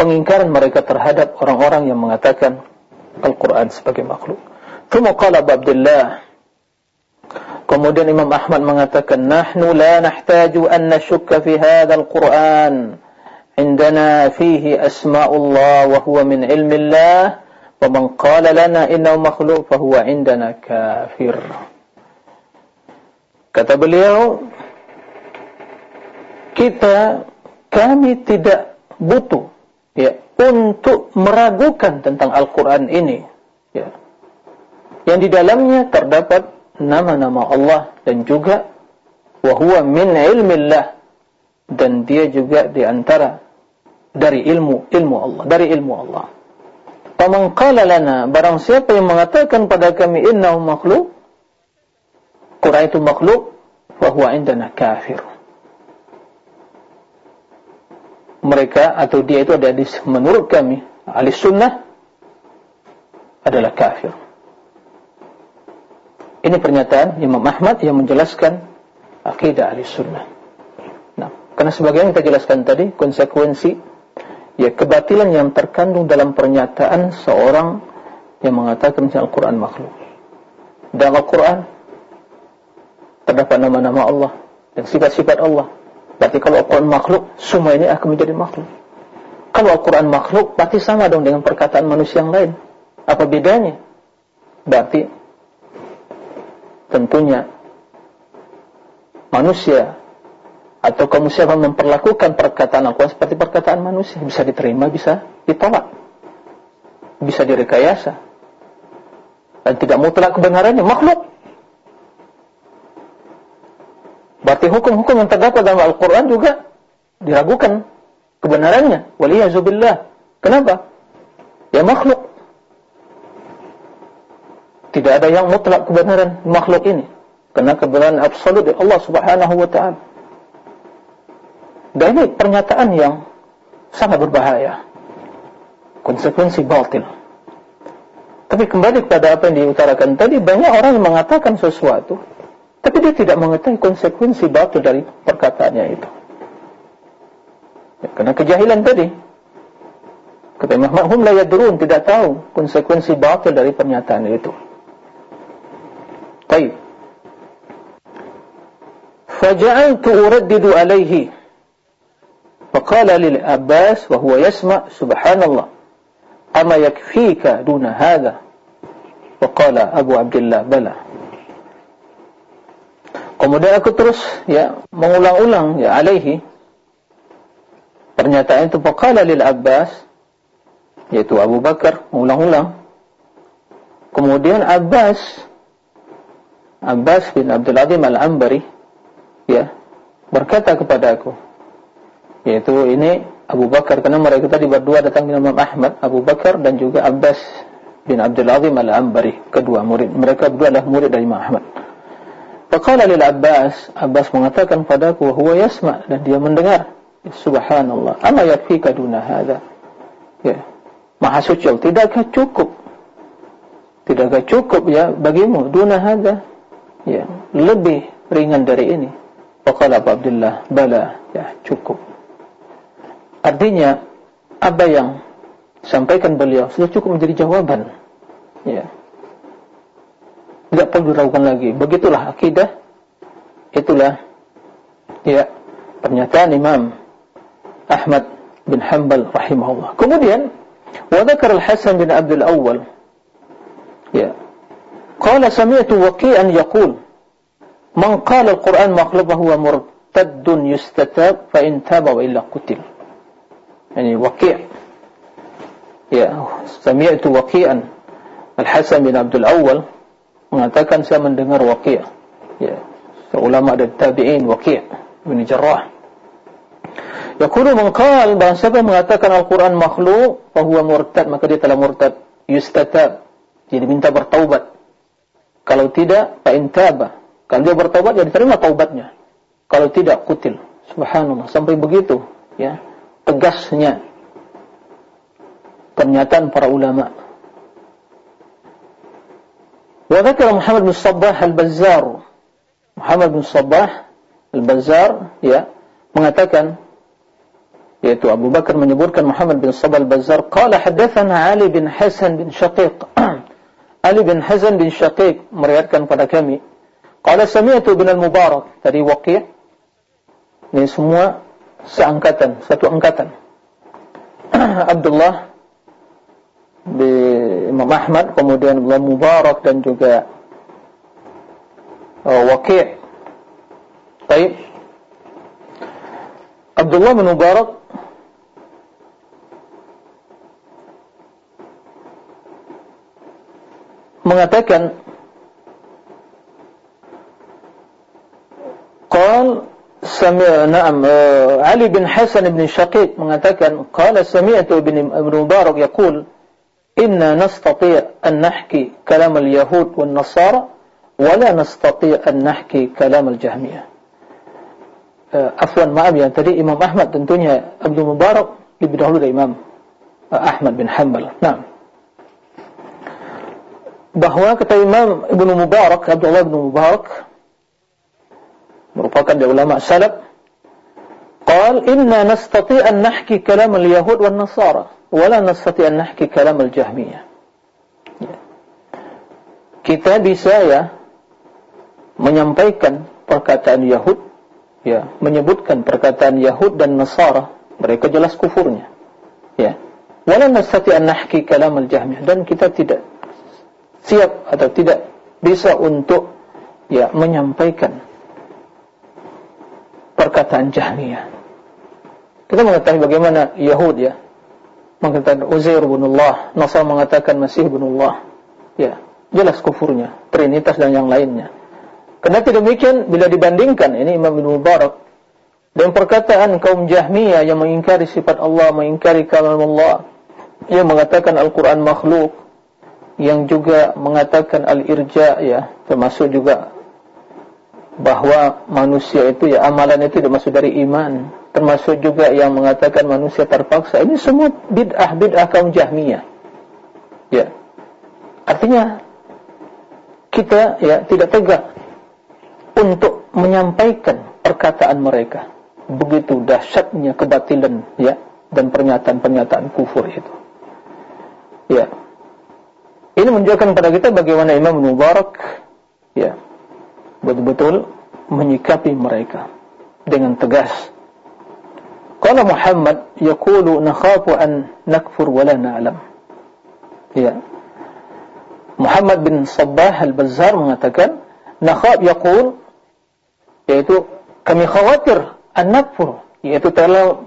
pengingkaran mereka terhadap orang-orang yang mengatakan Al-Quran sebagai makhluk. Tuma qala Abdullah Kemudian Imam Ahmad mengatakan, "Nahnu la nahtaju an nashukka fi hadzal Qur'an. Indana fihi asma'ullah wa huwa min ilmillah. Wa man qala lana innahu makhluq fa huwa indana kafir." Kata beliau, "Kita kami tidak butuh ya untuk meragukan tentang Al-Qur'an ini." Ya. Yang di dalamnya terdapat nama-nama Allah dan juga wa huwa min ilmillah. Dan dia juga di antara dari ilmu ilmu Allah dari ilmu Allah. Faman qala lana barang siapa yang mengatakan pada kami innahu makhluk Quran itu makhluk fa huwa indana kafir. Mereka atau dia itu ada di menurut kami ahli sunnah adalah kafir Ini pernyataan Imam Ahmad yang menjelaskan akidah ahli sunnah Nah, karena sebagian kita jelaskan tadi konsekuensi ya kebatilan yang terkandung dalam pernyataan seorang yang mengatakan Al-Quran makhluk. Dalam Al-Quran terdapat nama-nama Allah dan sifat-sifat Allah. Berarti kalau Al-Quran makhluk, semua ini akan menjadi makhluk. Kalau Al-Quran makhluk, berarti sama dong dengan perkataan manusia yang lain. Apa bedanya? Berarti tentunya manusia atau kaum muslimin memperlakukan perkataan Al-Quran seperti perkataan manusia. Bisa diterima, bisa ditolak bisa direkayasa. Dan tidak mutlak kebenarannya makhluk. Berarti hukum-hukum yang terdapat dalam Al-Quran juga diragukan kebenarannya. Waliyazubillah. Kenapa? ya makhluk tidak ada yang mutlak kebenaran makhluk ini karena kebenaran absolut Allah subhanahu wa ta'ala dan ini pernyataan yang sangat berbahaya. Konsekuensi batil. Tapi kembali kepada apa yang diutarakan tadi, banyak orang yang mengatakan sesuatu, tapi dia tidak mengetahui konsekuensi batil dari perkataannya itu. Ya, karena kejahilan tadi. Kata Imam Mahum la yadrun, tidak tahu konsekuensi batil dari pernyataan itu. Baik. Faja'altu uraddidu alaihi فقال للعباس وهو يسمع سبحان الله أما يكفيك دون هذا وقال أبو عبد الله بلى Kemudian aku terus ya mengulang-ulang ya alaihi pernyataan itu faqala lil Abbas yaitu Abu Bakar mengulang-ulang kemudian Abbas Abbas bin Abdul Azim Al-Ambari ya berkata kepada aku yaitu ini Abu Bakar karena mereka tadi berdua datang dengan Imam Ahmad Abu Bakar dan juga Abbas bin Abdul Azim Al-Ambari kedua murid. Mereka berdua adalah murid dari Imam Ahmad. Faqala lil Abbas Abbas mengatakan padaku huwa yasma dan dia mendengar. Subhanallah. Ama yakfika duna hadza ya. Maha suci tidakkah cukup? Tidakkah cukup ya bagimu duna hadza ya, lebih ringan dari ini. Waqala Abu Abdullah, bala, ya, cukup. Artinya, apa yang sampaikan beliau sudah cukup menjadi jawaban. Ya. Tidak perlu diragukan lagi. Begitulah akidah. Itulah ya, pernyataan Imam Ahmad bin Hanbal rahimahullah. Kemudian, wa dhakar al-Hasan bin Abdul Awal. Ya, قال سمعت وكيئا يقول من قال القرآن مخلوق هو مرتد يستتاب فإن تاب وإلا قتل يعني وكيع ya sami'tu waqi'an Al-Hasan bin Abdul Awwal mengatakan saya mendengar waqi' ya seulama dari tabi'in waqi' bin Jarrah Yaqulu man qala bahawa siapa mengatakan Al-Quran makhluk bahwa murtad maka dia telah murtad yustatab jadi minta bertaubat kalau tidak fa intaba kalau dia bertaubat jadi terima taubatnya. Kalau tidak kutil. Subhanallah. Sampai begitu ya. Tegasnya pernyataan para ulama. Wa dzakara Muhammad bin Sabbah al-Bazzar. Muhammad bin Sabbah al-Bazzar ya mengatakan yaitu Abu Bakar menyebutkan Muhammad bin Sabah al-Bazzar qala hadatsana Ali bin Hasan bin Shaqiq Ali bin Hasan bin Shaqiq meriwayatkan pada kami. Qala sami'tu bin al-Mubarak. Dari Waqi' ini semua seangkatan satu angkatan. Abdullah bin Imam Ahmad kemudian Abdullah Mubarak dan juga uh, Waqi' Baik. Abdullah bin Mubarak mengatakan qal sami' na'am uh, Ali bin Hasan bin Shaqiq mengatakan qala sami'tu bin Ibn Mubarak yaqul inna nastati' an nahki kalam al-yahud wan nasara wa la nastati' an nahki kalam al-jahmiyah uh, afwan maaf ya tadi Imam Ahmad tentunya Abdul Mubarak lebih dahulu dari Imam uh, Ahmad bin Hanbal na'am bahawa kata Imam Ibn Mubarak, Abdullah Ibn Mubarak, merupakan dari ulama salaf, قال إنا نستطيع أن نحكي كلام اليهود والنصارى ولا نستطيع أن نحكي كلام الجهمية kita bisa ya menyampaikan perkataan Yahud ya menyebutkan perkataan Yahud dan Nasara mereka jelas kufurnya ya wala nastati an nahki kalam al-jahmiyah dan kita tidak siap atau tidak bisa untuk ya menyampaikan perkataan Jahmiyah. Kita mengetahui bagaimana Yahud ya mengatakan Uzair bin Allah, Nasr mengatakan Masih bin Allah. Ya, jelas kufurnya, trinitas dan yang lainnya. Karena tidak demikian bila dibandingkan ini Imam bin Mubarak dan perkataan kaum Jahmiyah yang mengingkari sifat Allah, mengingkari kalam Allah, yang mengatakan Al-Quran makhluk, yang juga mengatakan al-irja ya termasuk juga bahawa manusia itu ya amalan itu tidak masuk dari iman. Termasuk juga yang mengatakan manusia terpaksa. Ini semua bid'ah bid'ah kaum jahmiyah. Ya. Artinya kita ya tidak tegak untuk menyampaikan perkataan mereka. Begitu dahsyatnya kebatilan ya dan pernyataan-pernyataan kufur itu. Ya ini menunjukkan kepada kita bagaimana Imam Mubarak ya betul-betul menyikapi mereka dengan tegas. Qala Muhammad yaqulu nakhafu an nakfur wa la na'lam. Ya. Muhammad bin Sabbah al-Bazzar mengatakan nakhaf yaqul yaitu kami khawatir an nakfur yaitu telah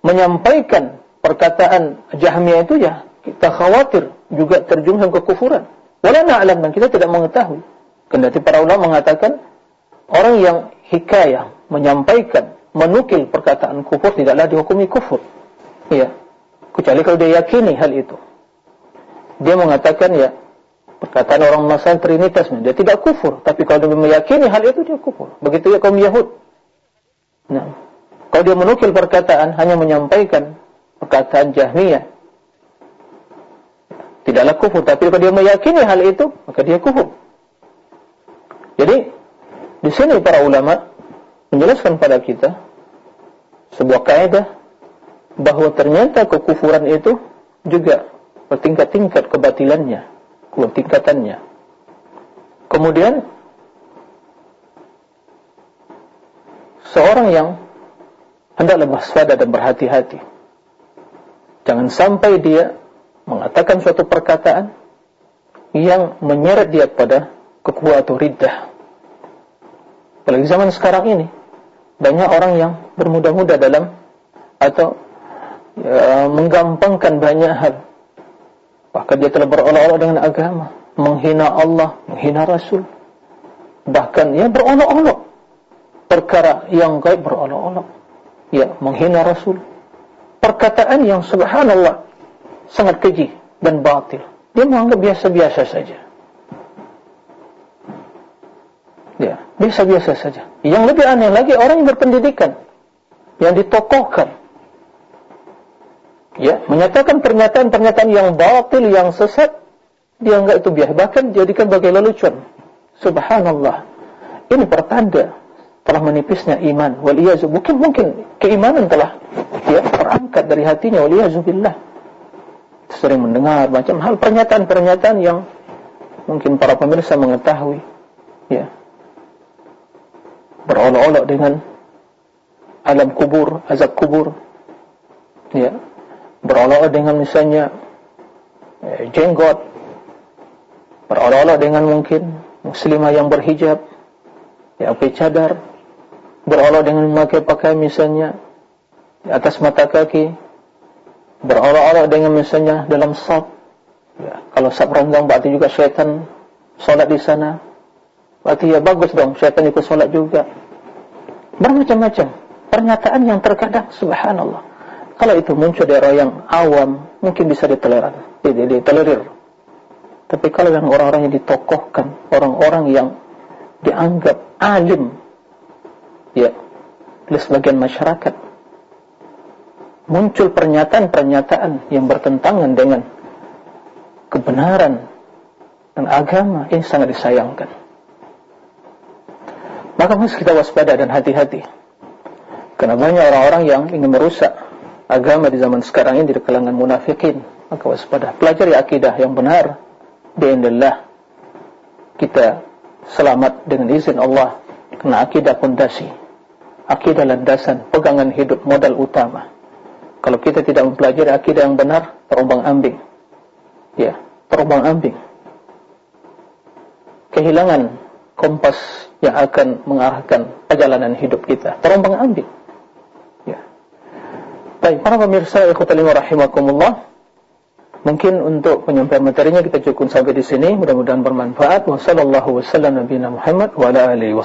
menyampaikan perkataan Jahmiyah itu ya kita khawatir juga terjun ke kekufuran. Wala na'lam dan kita tidak mengetahui. Kendati para ulama mengatakan orang yang hikayah menyampaikan menukil perkataan kufur tidaklah dihukumi kufur. Ya. Kecuali kalau dia yakini hal itu. Dia mengatakan ya perkataan orang Nasrani trinitas dia tidak kufur, tapi kalau dia meyakini hal itu dia kufur. Begitu ya kaum Yahud. Nah, kalau dia menukil perkataan hanya menyampaikan perkataan Jahmiyah tidaklah kufur tapi kalau dia meyakini hal itu maka dia kufur. Jadi di sini para ulama menjelaskan pada kita sebuah kaidah bahawa ternyata kekufuran itu juga bertingkat-tingkat kebatilannya tingkatannya. Kemudian seorang yang hendaklah waspada dan berhati-hati. Jangan sampai dia mengatakan suatu perkataan yang menyeret dia pada kekuatan riddah. Apalagi zaman sekarang ini, banyak orang yang bermudah-mudah dalam atau ya, menggampangkan banyak hal. Bahkan dia telah berolok-olok dengan agama, menghina Allah, menghina Rasul. Bahkan dia berolok-olok perkara yang gaib berolok-olok. Ya, menghina Rasul. Perkataan yang subhanallah sangat keji dan batil. Dia menganggap biasa-biasa saja. Ya, biasa-biasa saja. Yang lebih aneh lagi orang yang berpendidikan, yang ditokohkan, ya, menyatakan pernyataan-pernyataan yang batil, yang sesat, dia enggak itu biasa. Bahkan jadikan bagai lelucon. Subhanallah. Ini pertanda telah menipisnya iman. Waliyazu. Mungkin mungkin keimanan telah ya, terangkat dari hatinya. Waliyazu billah. Sering mendengar macam hal pernyataan-pernyataan yang mungkin para pemirsa mengetahui. Ya. Berolok-olok dengan alam kubur, azab kubur. Ya. Berolok-olok dengan misalnya eh, jenggot. Berolok-olok dengan mungkin muslimah yang berhijab. Ya, pakai cadar. Berolok dengan memakai pakaian misalnya di atas mata kaki. Berolok-olok dengan misalnya dalam sab. Ya, kalau sab renggang berarti juga syaitan solat di sana. Berarti ya bagus dong, syaitan ikut solat juga. Bermacam-macam pernyataan yang terkadang subhanallah. Kalau itu muncul dari orang yang awam, mungkin bisa ditoleran, ditolerir. Tapi kalau yang orang-orang yang ditokohkan, orang-orang yang dianggap alim, ya, oleh sebagian masyarakat, muncul pernyataan-pernyataan yang bertentangan dengan kebenaran dan agama, ini sangat disayangkan. Maka harus kita waspada dan hati-hati. Karena banyak orang-orang yang ingin merusak agama di zaman sekarang ini di kalangan munafikin. Maka waspada. Pelajari akidah yang benar. Bi'inillah. Kita selamat dengan izin Allah. Karena akidah pondasi. Akidah landasan. Pegangan hidup modal utama. Kalau kita tidak mempelajari akidah yang benar, terombang ambing. Ya, terombang ambing. Kehilangan kompas yang akan mengarahkan perjalanan hidup kita. Terombang ambing. Ya. Baik, para pemirsa ikhwatal rahimakumullah. Mungkin untuk penyampaian materinya kita cukup sampai di sini. Mudah-mudahan bermanfaat. Wasallam nabiyina Muhammad wa ala alihi.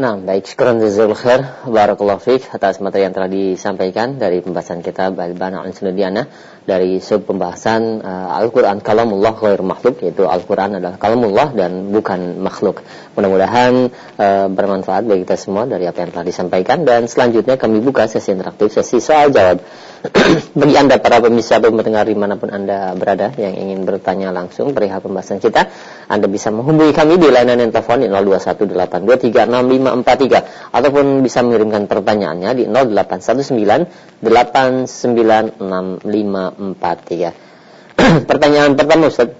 Nah, baik. Syukuran jazakallahu khair. Barakallahu fiik atas materi yang telah disampaikan dari pembahasan kita Al-Bana Al-Sunnah dari sub pembahasan uh, Al-Qur'an kalamullah ghair makhluk yaitu Al-Qur'an adalah kalamullah dan bukan makhluk. Mudah-mudahan uh, bermanfaat bagi kita semua dari apa yang telah disampaikan dan selanjutnya kami buka sesi interaktif, sesi soal jawab. Bagi Anda para pemirsa atau pendengar di mana pun Anda berada yang ingin bertanya langsung perihal pembahasan kita, Anda bisa menghubungi kami di layanan telepon di 0218236543 ataupun bisa mengirimkan pertanyaannya di 0819896543. Pertanyaan pertama Ustaz,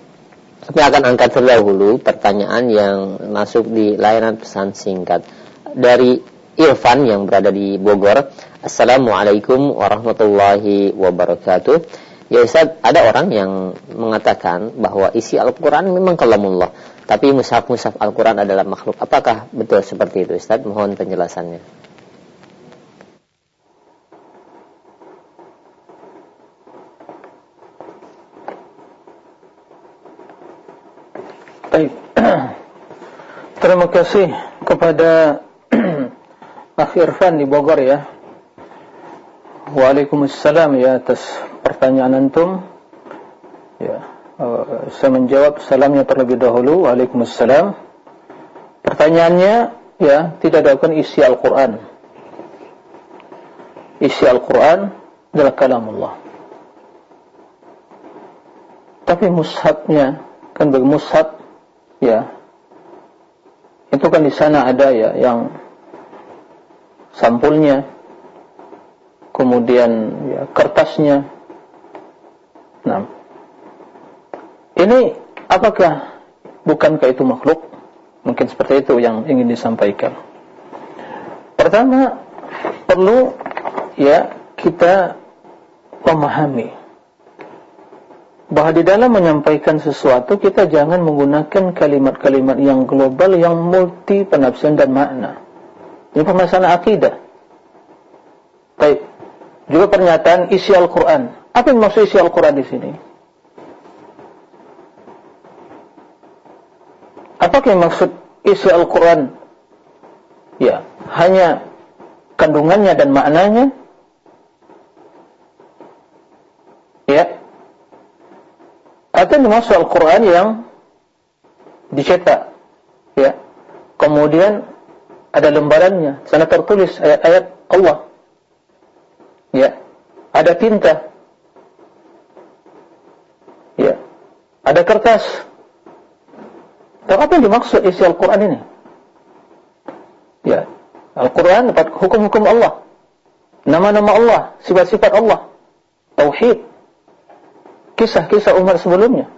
kami akan angkat terdahulu pertanyaan yang masuk di layanan pesan singkat dari Irfan yang berada di Bogor. Assalamualaikum warahmatullahi wabarakatuh. Ya Ustaz, ada orang yang mengatakan bahwa isi Al-Quran memang kalamullah. Tapi mushaf-mushaf Al-Quran adalah makhluk. Apakah betul seperti itu Ustaz? Mohon penjelasannya. Baik. Terima kasih kepada Akh Irfan di Bogor ya Waalaikumsalam ya atas pertanyaan antum. Ya, uh, saya menjawab salamnya terlebih dahulu. Waalaikumsalam. Pertanyaannya ya tidak ada kan isi Al-Qur'an. Isi Al-Qur'an adalah kalam Allah. Tapi mushafnya kan bagi mushaf ya. Itu kan di sana ada ya yang sampulnya kemudian ya, kertasnya. Nah, ini apakah bukankah itu makhluk? Mungkin seperti itu yang ingin disampaikan. Pertama, perlu ya kita memahami bahawa di dalam menyampaikan sesuatu kita jangan menggunakan kalimat-kalimat yang global yang multi penafsiran dan makna. Ini permasalahan akidah. Baik. Juga pernyataan isi Al-Quran. Apa yang maksud isi Al-Quran di sini? Apa yang maksud isi Al-Quran? Ya, hanya kandungannya dan maknanya. Ya, atau dimaksud Al-Quran yang dicetak ya kemudian ada lembarannya sana tertulis ayat-ayat Allah ada tinta. Ya. Ada kertas. Tapi apa yang dimaksud isi Al-Quran ini? Ya. Al-Quran dapat hukum-hukum Allah. Nama-nama Allah sifat-sifat Allah. Tauhid. Kisah-kisah umat sebelumnya.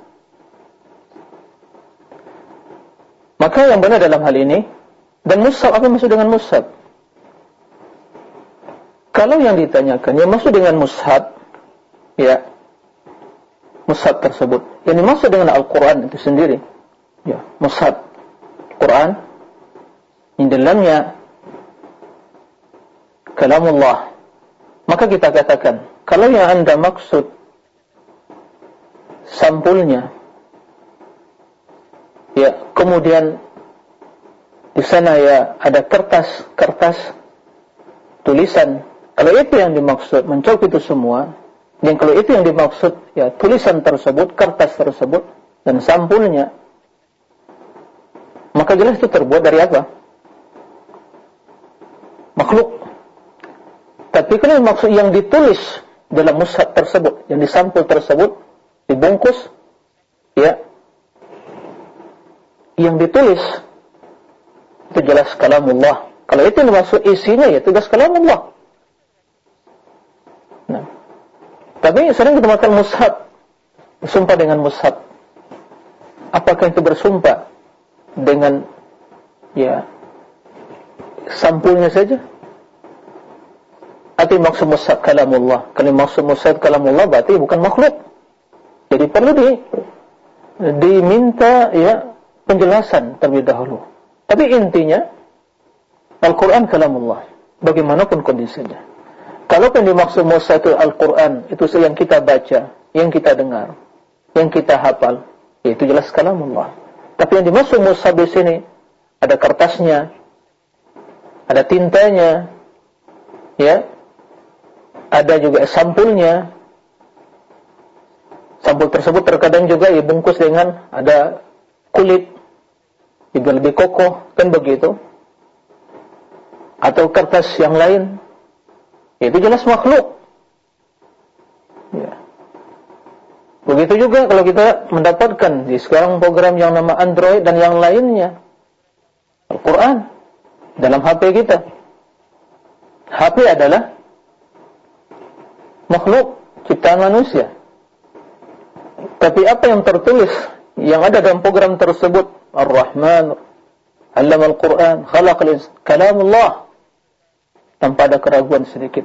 Maka yang benar dalam hal ini dan musab apa maksud dengan musab? Kalau yang ditanyakan yang maksud dengan mushab ya mushab tersebut yang dimaksud dengan Al-Quran itu sendiri ya mushab Quran di dalamnya kalamullah maka kita katakan kalau yang anda maksud sampulnya. Ya, kemudian di sana ya ada kertas-kertas tulisan. Kalau itu yang dimaksud mencakup itu semua, dan kalau itu yang dimaksud ya tulisan tersebut, kertas tersebut dan sampulnya, maka jelas itu terbuat dari apa? Makhluk. Tapi kalau maksud yang ditulis dalam mushaf tersebut, yang disampul tersebut, dibungkus ya yang ditulis itu jelas kalamullah kalau itu dimaksud isinya ya tugas kalamullah nah tapi sering kita makan mushab bersumpah dengan mushab apakah itu bersumpah dengan ya sampulnya saja atau maksud mushab kalamullah kalau maksud mushab kalamullah berarti bukan makhluk jadi perlu di diminta ya penjelasan terlebih dahulu. Tapi intinya Al-Quran kalamullah. Bagaimanapun kondisinya. Kalau yang dimaksud Musa itu Al-Quran, itu yang kita baca, yang kita dengar, yang kita hafal, itu jelas kalamullah. Tapi yang dimaksud Musa di sini, ada kertasnya, ada tintanya, ya, ada juga sampulnya, sampul tersebut terkadang juga dibungkus dengan ada kulit juga lebih kokoh kan begitu? Atau kertas yang lain itu jelas makhluk. Ya. begitu juga kalau kita mendapatkan di sekarang program yang nama Android dan yang lainnya. Al-Quran dalam HP kita. HP adalah makhluk ciptaan manusia. Tapi apa yang tertulis yang ada dalam program tersebut? Ar-Rahman Allama Al-Quran Khalaqal Kalam Allah Tanpa ada keraguan sedikit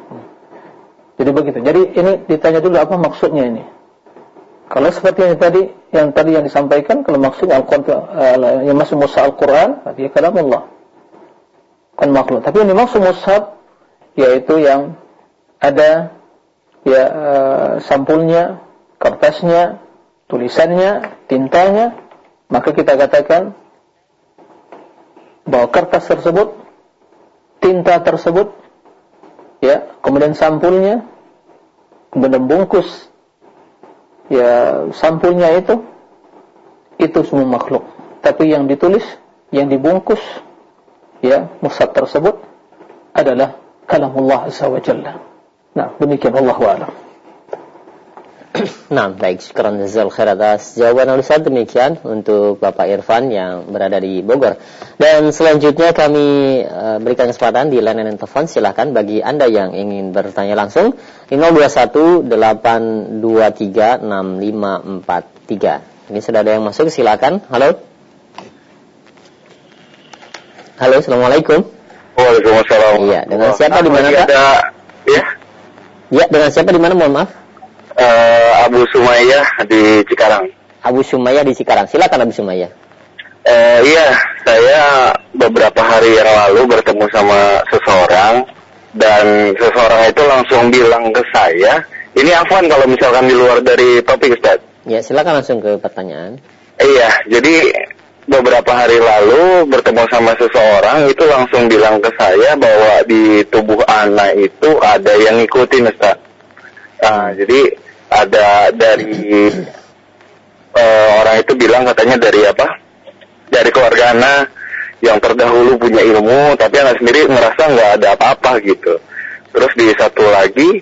Jadi begitu. Jadi ini ditanya dulu apa maksudnya ini? Kalau seperti yang tadi Yang tadi yang disampaikan Kalau maksudnya Al-Quran uh, Yang masuk Musa Al-Quran Berarti ya Kalam Allah Kan makhluk. Tapi yang dimaksud Musa Yaitu yang Ada Ya uh, Sampulnya Kertasnya tulisannya, tintanya, maka kita katakan bahwa kertas tersebut, tinta tersebut, ya, kemudian sampulnya, kemudian bungkus, ya, sampulnya itu, itu semua makhluk. Tapi yang ditulis, yang dibungkus, ya, musab tersebut adalah kalamullah azza wa jalla. Nah, demikian Allah wa'alam. Nah, baik, syukuran jazal khair atas jawaban Ustaz demikian untuk Bapak Irfan yang berada di Bogor. Dan selanjutnya kami uh, berikan kesempatan di layanan telepon silahkan bagi Anda yang ingin bertanya langsung 0218236543. Ini sudah ada yang masuk silakan. Halo. Halo, Assalamualaikum. Waalaikumsalam. Iya, dengan siapa di mana, Pak? Ada, ya. Ya, dengan siapa di mana, mohon maaf. Uh, Abu Sumayyah di Cikarang. Abu Sumayyah di Cikarang. Silakan Abu Sumayyah. Uh, iya, saya beberapa hari yang lalu bertemu sama seseorang dan seseorang itu langsung bilang ke saya, ini Afwan kalau misalkan di luar dari topik Ustaz. Ya, silakan langsung ke pertanyaan. Iya, jadi beberapa hari lalu bertemu sama seseorang itu langsung bilang ke saya bahwa di tubuh anak itu ada yang ngikutin Ustaz. Nah, jadi ada dari uh, orang itu bilang katanya dari apa? Dari keluarga anak yang terdahulu punya ilmu, tapi anak sendiri merasa nggak ada apa-apa gitu. Terus di satu lagi,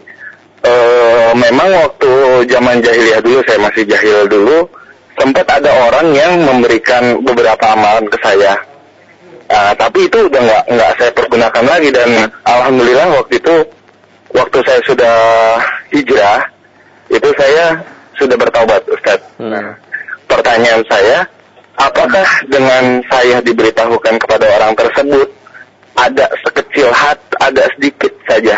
uh, memang waktu zaman jahiliyah dulu, saya masih jahil dulu, sempat ada orang yang memberikan beberapa amalan ke saya. Uh, tapi itu udah nggak nggak saya pergunakan lagi dan alhamdulillah waktu itu waktu saya sudah hijrah itu saya sudah bertaubat Ustaz. Hmm. Nah, pertanyaan saya, apakah dengan saya diberitahukan kepada orang tersebut ada sekecil hat, ada sedikit saja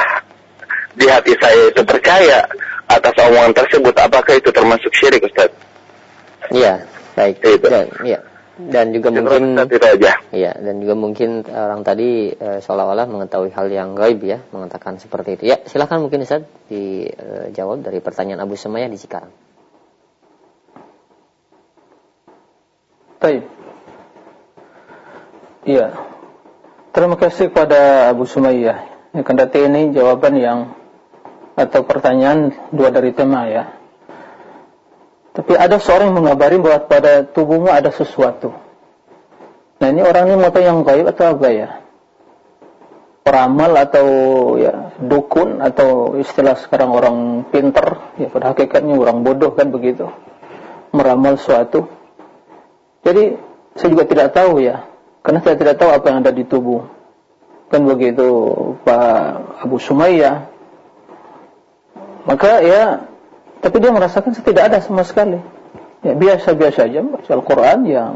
di hati saya itu percaya atas omongan tersebut, apakah itu termasuk syirik Ustaz? Iya, baik. Itu. Dan, ya. Dan juga mungkin itu aja. Iya, dan juga mungkin orang tadi e, seolah-olah mengetahui hal yang gaib ya, mengatakan seperti itu. Ya, silakan mungkin Ustaz dijawab dari pertanyaan Abu Semaya di Cikarang. Baik. Iya. Terima kasih kepada Abu Sumayyah. Ya, kendati ini jawaban yang atau pertanyaan dua dari tema ya. Tapi ada seorang yang mengabari bahwa pada tubuhmu ada sesuatu. Nah ini orang ini mau tahu yang gaib atau apa ya? Peramal atau ya dukun atau istilah sekarang orang pinter ya pada hakikatnya orang bodoh kan begitu. Meramal suatu. Jadi saya juga tidak tahu ya. Karena saya tidak tahu apa yang ada di tubuh. Kan begitu Pak Abu Sumayyah. Maka ya tapi dia merasakan tidak ada sama sekali. Ya biasa-biasa saja baca Al-Quran yang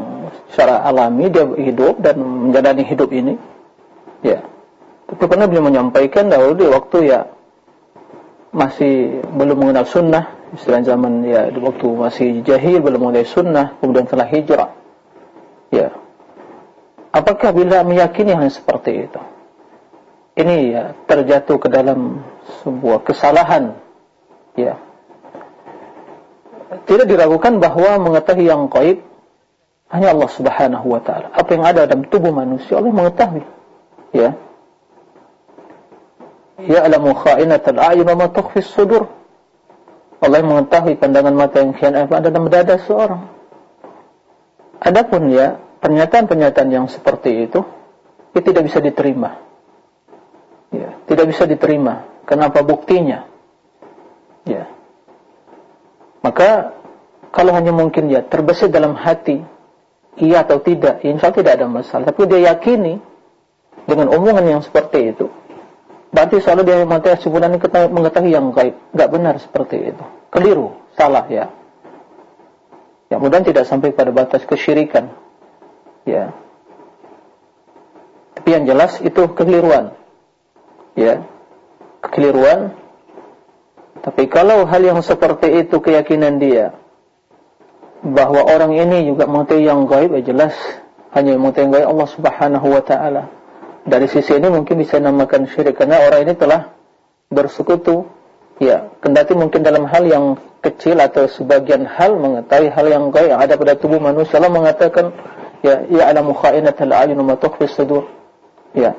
secara alami dia hidup dan menjalani hidup ini. Ya. Tapi pernah beliau menyampaikan dahulu di waktu ya masih belum mengenal sunnah, istilah zaman ya di waktu masih jahil belum mengenal sunnah, kemudian telah hijrah. Ya. Apakah bila meyakini hal seperti itu? Ini ya terjatuh ke dalam sebuah kesalahan. Ya, tidak diragukan bahawa mengetahui yang gaib hanya Allah Subhanahu wa taala. Apa yang ada dalam tubuh manusia Allah mengetahui. Ya. Ya'lamu kha'inatal a'yun wa ma tukhfi as-sudur. Allah mengetahui pandangan mata yang khianat ada dalam dada seorang. Adapun ya, pernyataan-pernyataan yang seperti itu itu tidak bisa diterima. Ya, tidak bisa diterima. Kenapa buktinya? Ya. Maka kalau hanya mungkin ya terbesit dalam hati iya atau tidak, insya Allah tidak ada masalah. Tapi dia yakini dengan omongan yang seperti itu, berarti selalu dia mengatakan sebenarnya mengetahui yang gaib, nggak benar seperti itu, keliru, salah ya. Ya mudah tidak sampai pada batas kesyirikan, ya. Tapi yang jelas itu kekeliruan, ya, kekeliruan tapi kalau hal yang seperti itu keyakinan dia bahawa orang ini juga mengetahui yang gaib ya jelas. Hanya mengetahui yang gaib Allah Subhanahu wa taala. Dari sisi ini mungkin bisa namakan syirik karena orang ini telah bersekutu. Ya kendati mungkin dalam hal yang kecil atau sebagian hal mengetahui hal yang gaib yang ada pada tubuh manusia Allah mengatakan ya ya alamu kha'inatal a'yun wa tukhfi sudur. Ya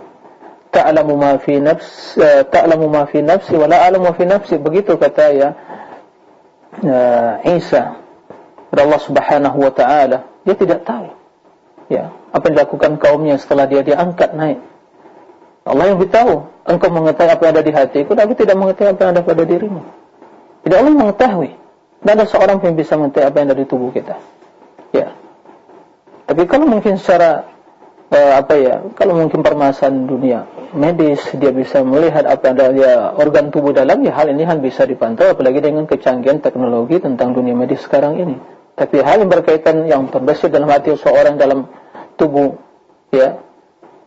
ta'lamu ma fi nafs uh, ta'lamu ma fi nafsi wa la a'lamu fi nafsi. Begitu kata ya uh, Isa Allah Subhanahu wa taala. Dia tidak tahu. Ya apa yang dilakukan kaumnya setelah dia diangkat naik. Allah yang beritahu engkau mengetahui apa yang ada di hatiku tapi tidak mengetahui apa yang ada pada dirimu. Jadi Allah mengetahui. Tidak ada seorang yang bisa mengetahui apa yang ada di tubuh kita. Ya. Tapi kalau mungkin secara eh, apa ya kalau mungkin permasalahan dunia medis dia bisa melihat apa ada ya organ tubuh dalam ya hal ini hal bisa dipantau apalagi dengan kecanggihan teknologi tentang dunia medis sekarang ini. Tapi hal yang berkaitan yang terbesit dalam hati seorang dalam tubuh ya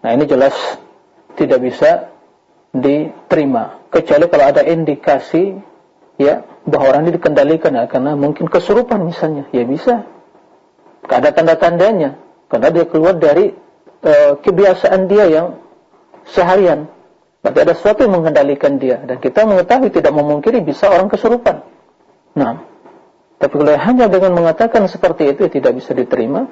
nah ini jelas tidak bisa diterima. Kecuali kalau ada indikasi ya bahwa orang ini dikendalikan ya, karena mungkin kesurupan misalnya ya bisa. Ada tanda-tandanya karena dia keluar dari uh, kebiasaan dia yang seharian. Berarti ada sesuatu yang mengendalikan dia. Dan kita mengetahui tidak memungkiri bisa orang kesurupan. Nah tapi kalau hanya dengan mengatakan seperti itu tidak bisa diterima.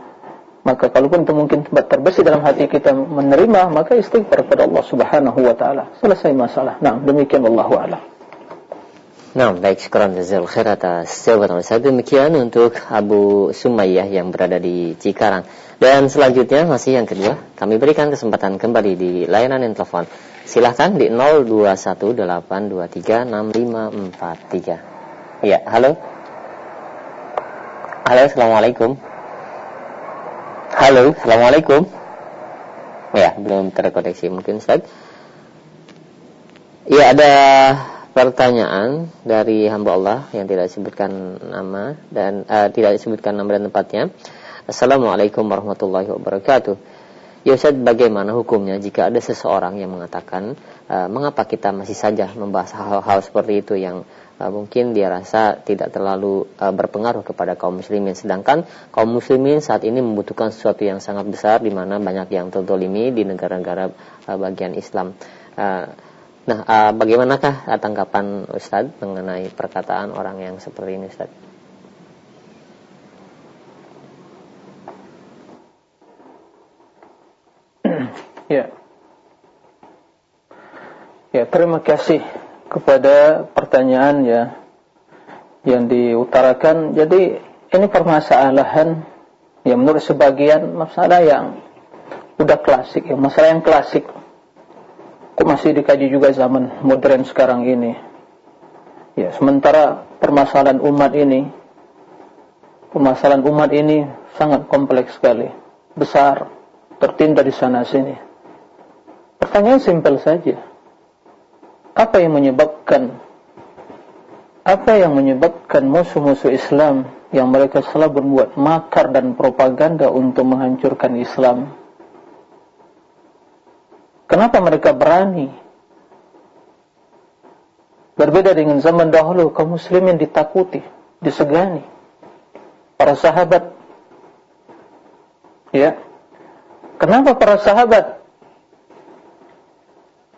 Maka kalaupun itu mungkin terbesi dalam hati kita menerima maka istighfar kepada Allah Subhanahu wa taala. Selesai masalah. Nah demikian wallahu a'lam. Nah, baik. Sekarang jazal khair atas jawaban. Demikian untuk Abu Sumayyah yang berada di Cikarang. Dan selanjutnya masih yang kedua, kami berikan kesempatan kembali di layanan yang telepon. Silahkan di 0218236543. Iya, halo. Halo, Assalamualaikum. Halo, Assalamualaikum. Ya, belum terkoneksi mungkin Ustaz. Iya, ada pertanyaan dari hamba Allah yang tidak disebutkan nama dan uh, tidak disebutkan nama dan tempatnya. Assalamualaikum warahmatullahi wabarakatuh. Ya Ustaz, bagaimana hukumnya jika ada seseorang yang mengatakan uh, mengapa kita masih saja membahas hal-hal seperti itu yang uh, mungkin dia rasa tidak terlalu uh, berpengaruh kepada kaum muslimin sedangkan kaum muslimin saat ini membutuhkan sesuatu yang sangat besar di mana banyak yang tertolimi di negara-negara uh, bagian Islam. Uh, Nah, uh, bagaimanakah tanggapan Ustadz mengenai perkataan orang yang seperti ini, Ustadz? Ya. Ya, terima kasih kepada pertanyaan ya yang diutarakan. Jadi, ini permasalahan yang menurut sebagian masalah yang udah klasik, ya, masalah yang klasik kok masih dikaji juga zaman modern sekarang ini. Ya, sementara permasalahan umat ini, permasalahan umat ini sangat kompleks sekali, besar, tertinda di sana sini. Pertanyaan simpel saja. Apa yang menyebabkan apa yang menyebabkan musuh-musuh Islam yang mereka selalu berbuat makar dan propaganda untuk menghancurkan Islam? Kenapa mereka berani? Berbeda dengan zaman dahulu, kaum muslimin ditakuti, disegani. Para sahabat. Ya. Kenapa para sahabat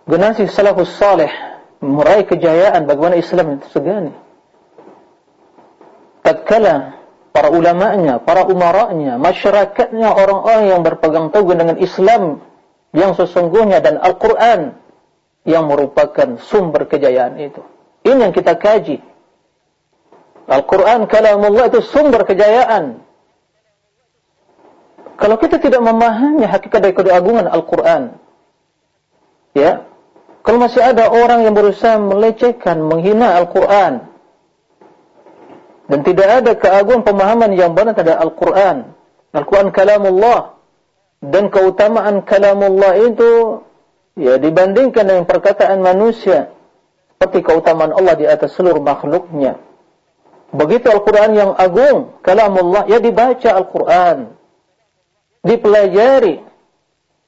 generasi salafus salih meraih kejayaan bagaimana Islam itu segani? Tatkala para ulama'nya, para umara'nya, masyarakatnya, orang-orang yang berpegang teguh dengan Islam yang sesungguhnya dan Al-Quran yang merupakan sumber kejayaan itu. Ini yang kita kaji. Al-Quran kalamullah itu sumber kejayaan. Kalau kita tidak memahami hakikat dari keagungan Al-Quran, ya, kalau masih ada orang yang berusaha melecehkan, menghina Al-Quran, dan tidak ada keagungan pemahaman yang benar terhadap Al-Quran, Al-Quran kalamullah, dan keutamaan kalamullah itu ya dibandingkan dengan perkataan manusia seperti keutamaan Allah di atas seluruh makhluknya. Begitu Al-Quran yang agung kalamullah ya dibaca Al-Quran dipelajari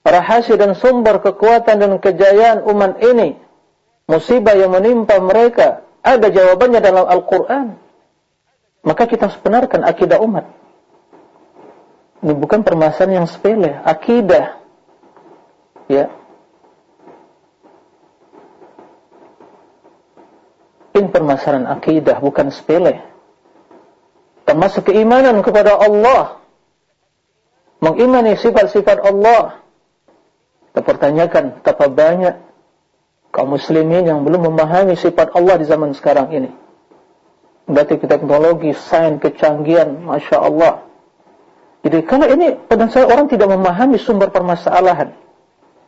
rahasia dan sumber kekuatan dan kejayaan umat ini musibah yang menimpa mereka ada jawabannya dalam Al-Quran maka kita sebenarkan akidah umat ini bukan permasalahan yang sepele, akidah. Ya. Ini permasalahan akidah bukan sepele. Termasuk keimanan kepada Allah. Mengimani sifat-sifat Allah. Kita pertanyakan betapa banyak kaum muslimin yang belum memahami sifat Allah di zaman sekarang ini. Berarti teknologi, sains, kecanggihan, Masya Allah. Jadi kalau ini pada saya orang tidak memahami sumber permasalahan.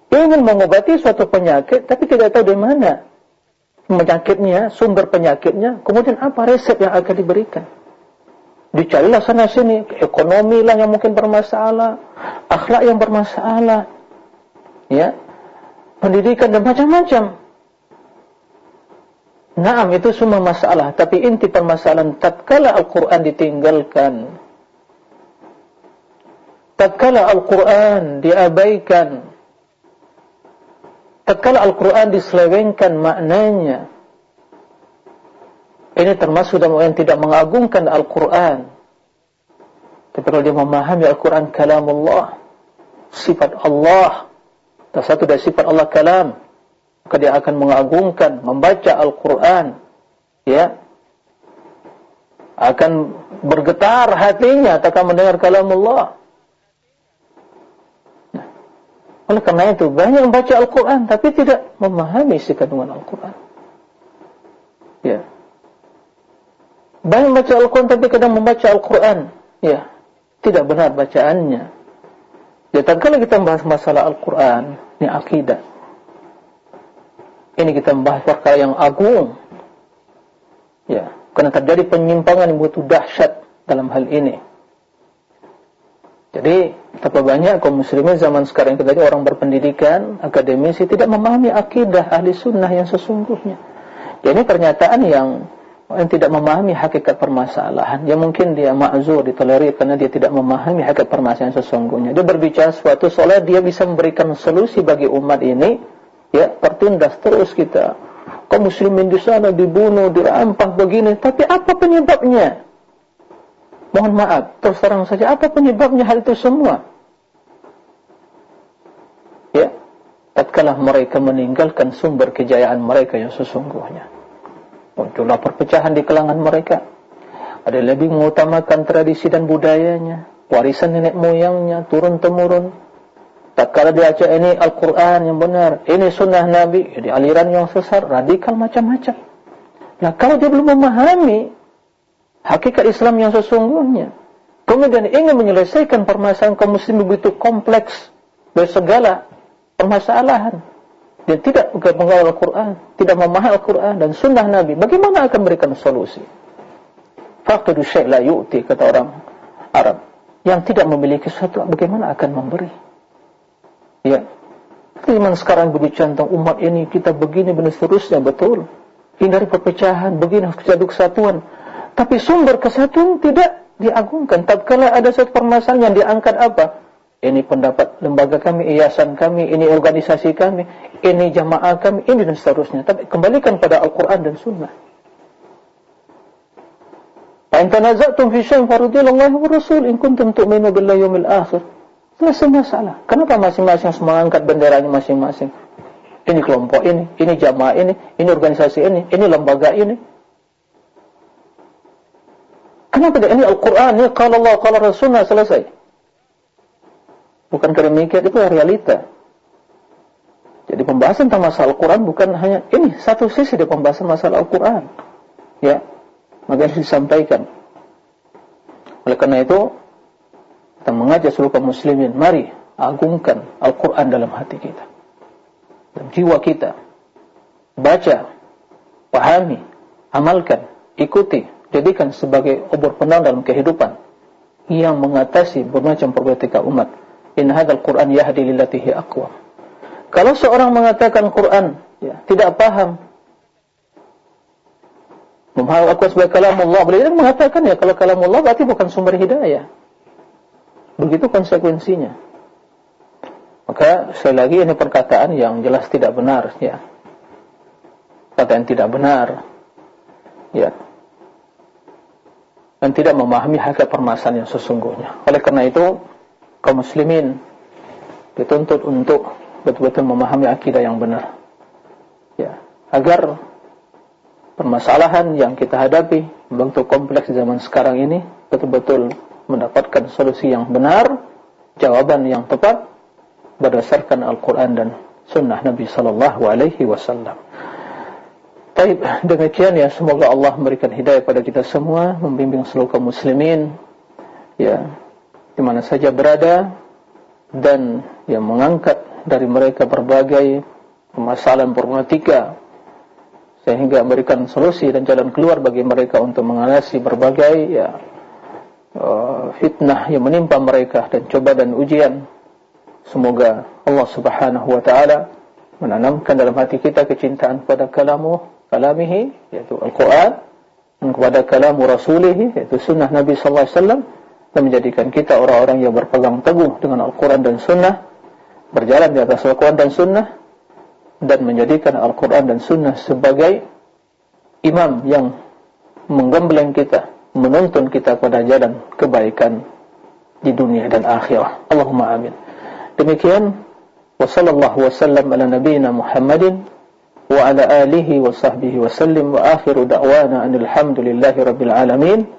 Ingin mengobati suatu penyakit tapi tidak tahu dari mana penyakitnya, sumber penyakitnya, kemudian apa resep yang akan diberikan. Dicarilah sana sini, ekonomi lah yang mungkin bermasalah, akhlak yang bermasalah, ya, pendidikan dan macam-macam. Naam itu semua masalah, tapi inti permasalahan tatkala Al-Quran ditinggalkan, tatkala Al-Quran diabaikan, tatkala Al-Quran diselewengkan maknanya, Ini termasuk dalam yang tidak mengagungkan Al-Quran. Tapi kalau dia memahami Al-Quran kalam Allah, sifat Allah, dan satu dari sifat Allah kalam, maka dia akan mengagungkan, membaca Al-Quran, ya, akan bergetar hatinya tak mendengar kalam Allah. Nah, oleh karena itu, banyak membaca Al-Quran, tapi tidak memahami isi kandungan Al-Quran. Ya. Banyak membaca Al-Quran, tapi kadang membaca Al-Quran. Ya. Tidak benar bacaannya. Ya, tak kalau kita membahas masalah Al-Quran, ini akidah. Ini kita membahas perkara yang agung. Ya, karena terjadi penyimpangan yang begitu dahsyat dalam hal ini. Jadi, betapa banyak kaum muslimin zaman sekarang kita jadi orang berpendidikan, akademisi tidak memahami akidah ahli sunnah yang sesungguhnya. Jadi ini pernyataan yang yang tidak memahami hakikat permasalahan. Ya mungkin dia ma'zur, ditolerir karena dia tidak memahami hakikat permasalahan sesungguhnya. Dia berbicara suatu soal dia bisa memberikan solusi bagi umat ini, ya tertindas terus kita kaum muslimin di sana dibunuh, dirampas begini, tapi apa penyebabnya? Mohon maaf, terus terang saja apa penyebabnya hal itu semua? Ya, tatkala mereka meninggalkan sumber kejayaan mereka yang sesungguhnya. Muncullah perpecahan di kalangan mereka. Ada lebih mengutamakan tradisi dan budayanya, warisan nenek moyangnya turun temurun, Tak kala dia baca ini Al-Quran yang benar, ini sunnah Nabi, jadi aliran yang sesat, radikal macam-macam. Nah kalau dia belum memahami hakikat Islam yang sesungguhnya, kemudian ingin menyelesaikan permasalahan kaum muslim begitu kompleks dari segala permasalahan, dia tidak mengenal Al-Quran, tidak memahami Al-Quran dan sunnah Nabi, bagaimana akan memberikan solusi? Faktor syekh la yu'ti, kata orang Arab, yang tidak memiliki sesuatu, bagaimana akan memberi? Ya. Zaman sekarang berbicara tentang umat ini, kita begini benar seterusnya, betul. Hindari perpecahan, begini harus kesatuan. Tapi sumber kesatuan tidak diagungkan. Tak kala ada satu permasalahan yang diangkat apa? Ini pendapat lembaga kami, iasan kami, ini organisasi kami, ini jamaah kami, ini dan seterusnya. Tapi kembalikan pada Al-Quran dan Sunnah. Fa'in tanaza'tum fi syai'in farudil Allah wa Rasul in kuntum tu'minu billahi yawmil akhir. Selesai masalah. Kenapa masing-masing mengangkat benderanya masing-masing? Ini kelompok ini, ini jamaah ini, ini organisasi ini, ini lembaga ini. Kenapa? Ini Al-Quran, ini kalau Allah, kalau Rasulullah selesai. Bukan demikian, itu realita. Jadi pembahasan tentang masalah Al-Quran bukan hanya ini satu sisi dari pembahasan masalah Al-Quran. Ya, maka harus disampaikan. Oleh karena itu, kita mengajak seluruh kaum muslimin, mari agungkan Al-Quran dalam hati kita. Dalam jiwa kita. Baca, pahami, amalkan, ikuti, jadikan sebagai obor penang dalam kehidupan yang mengatasi bermacam problematika umat. In hadal Quran yahdi lillatihi aqwa. Kalau seorang mengatakan Quran ya, tidak paham memahami aku sebagai kalam Allah, beliau mengatakan ya kalau kalam Allah berarti bukan sumber hidayah. Begitu konsekuensinya. Maka sekali lagi ini perkataan yang jelas tidak benar ya. Perkataan tidak benar. Ya. Dan tidak memahami hakikat permasalahan yang sesungguhnya. Oleh karena itu kaum muslimin dituntut untuk betul-betul memahami akidah yang benar. Ya, agar permasalahan yang kita hadapi bentuk kompleks zaman sekarang ini betul-betul mendapatkan solusi yang benar, jawaban yang tepat berdasarkan Al-Quran dan Sunnah Nabi Sallallahu Alaihi Wasallam. Baik, demikian ya. Semoga Allah memberikan hidayah pada kita semua, membimbing seluruh kaum muslimin, ya, di mana saja berada dan yang mengangkat dari mereka berbagai permasalahan problematika sehingga memberikan solusi dan jalan keluar bagi mereka untuk mengatasi berbagai ya Uh, fitnah yang menimpa mereka dan coba dan ujian. Semoga Allah Subhanahu wa taala menanamkan dalam hati kita kecintaan kepada kalamu, kalamihi yaitu Al-Qur'an dan kepada kalamu rasulihi yaitu sunnah Nabi sallallahu alaihi wasallam dan menjadikan kita orang-orang yang berpegang teguh dengan Al-Qur'an dan sunnah berjalan di atas Al-Qur'an dan sunnah dan menjadikan Al-Qur'an dan sunnah sebagai imam yang menggembleng kita, menuntun kita pada jalan kebaikan di dunia dan akhirah. Allahumma amin. Demikian wa sallallahu wasallam ala nabiyyina Muhammadin wa ala alihi wa sahbihi wa sallim wa akhiru da'wana anil hamdulillahi rabbil alamin.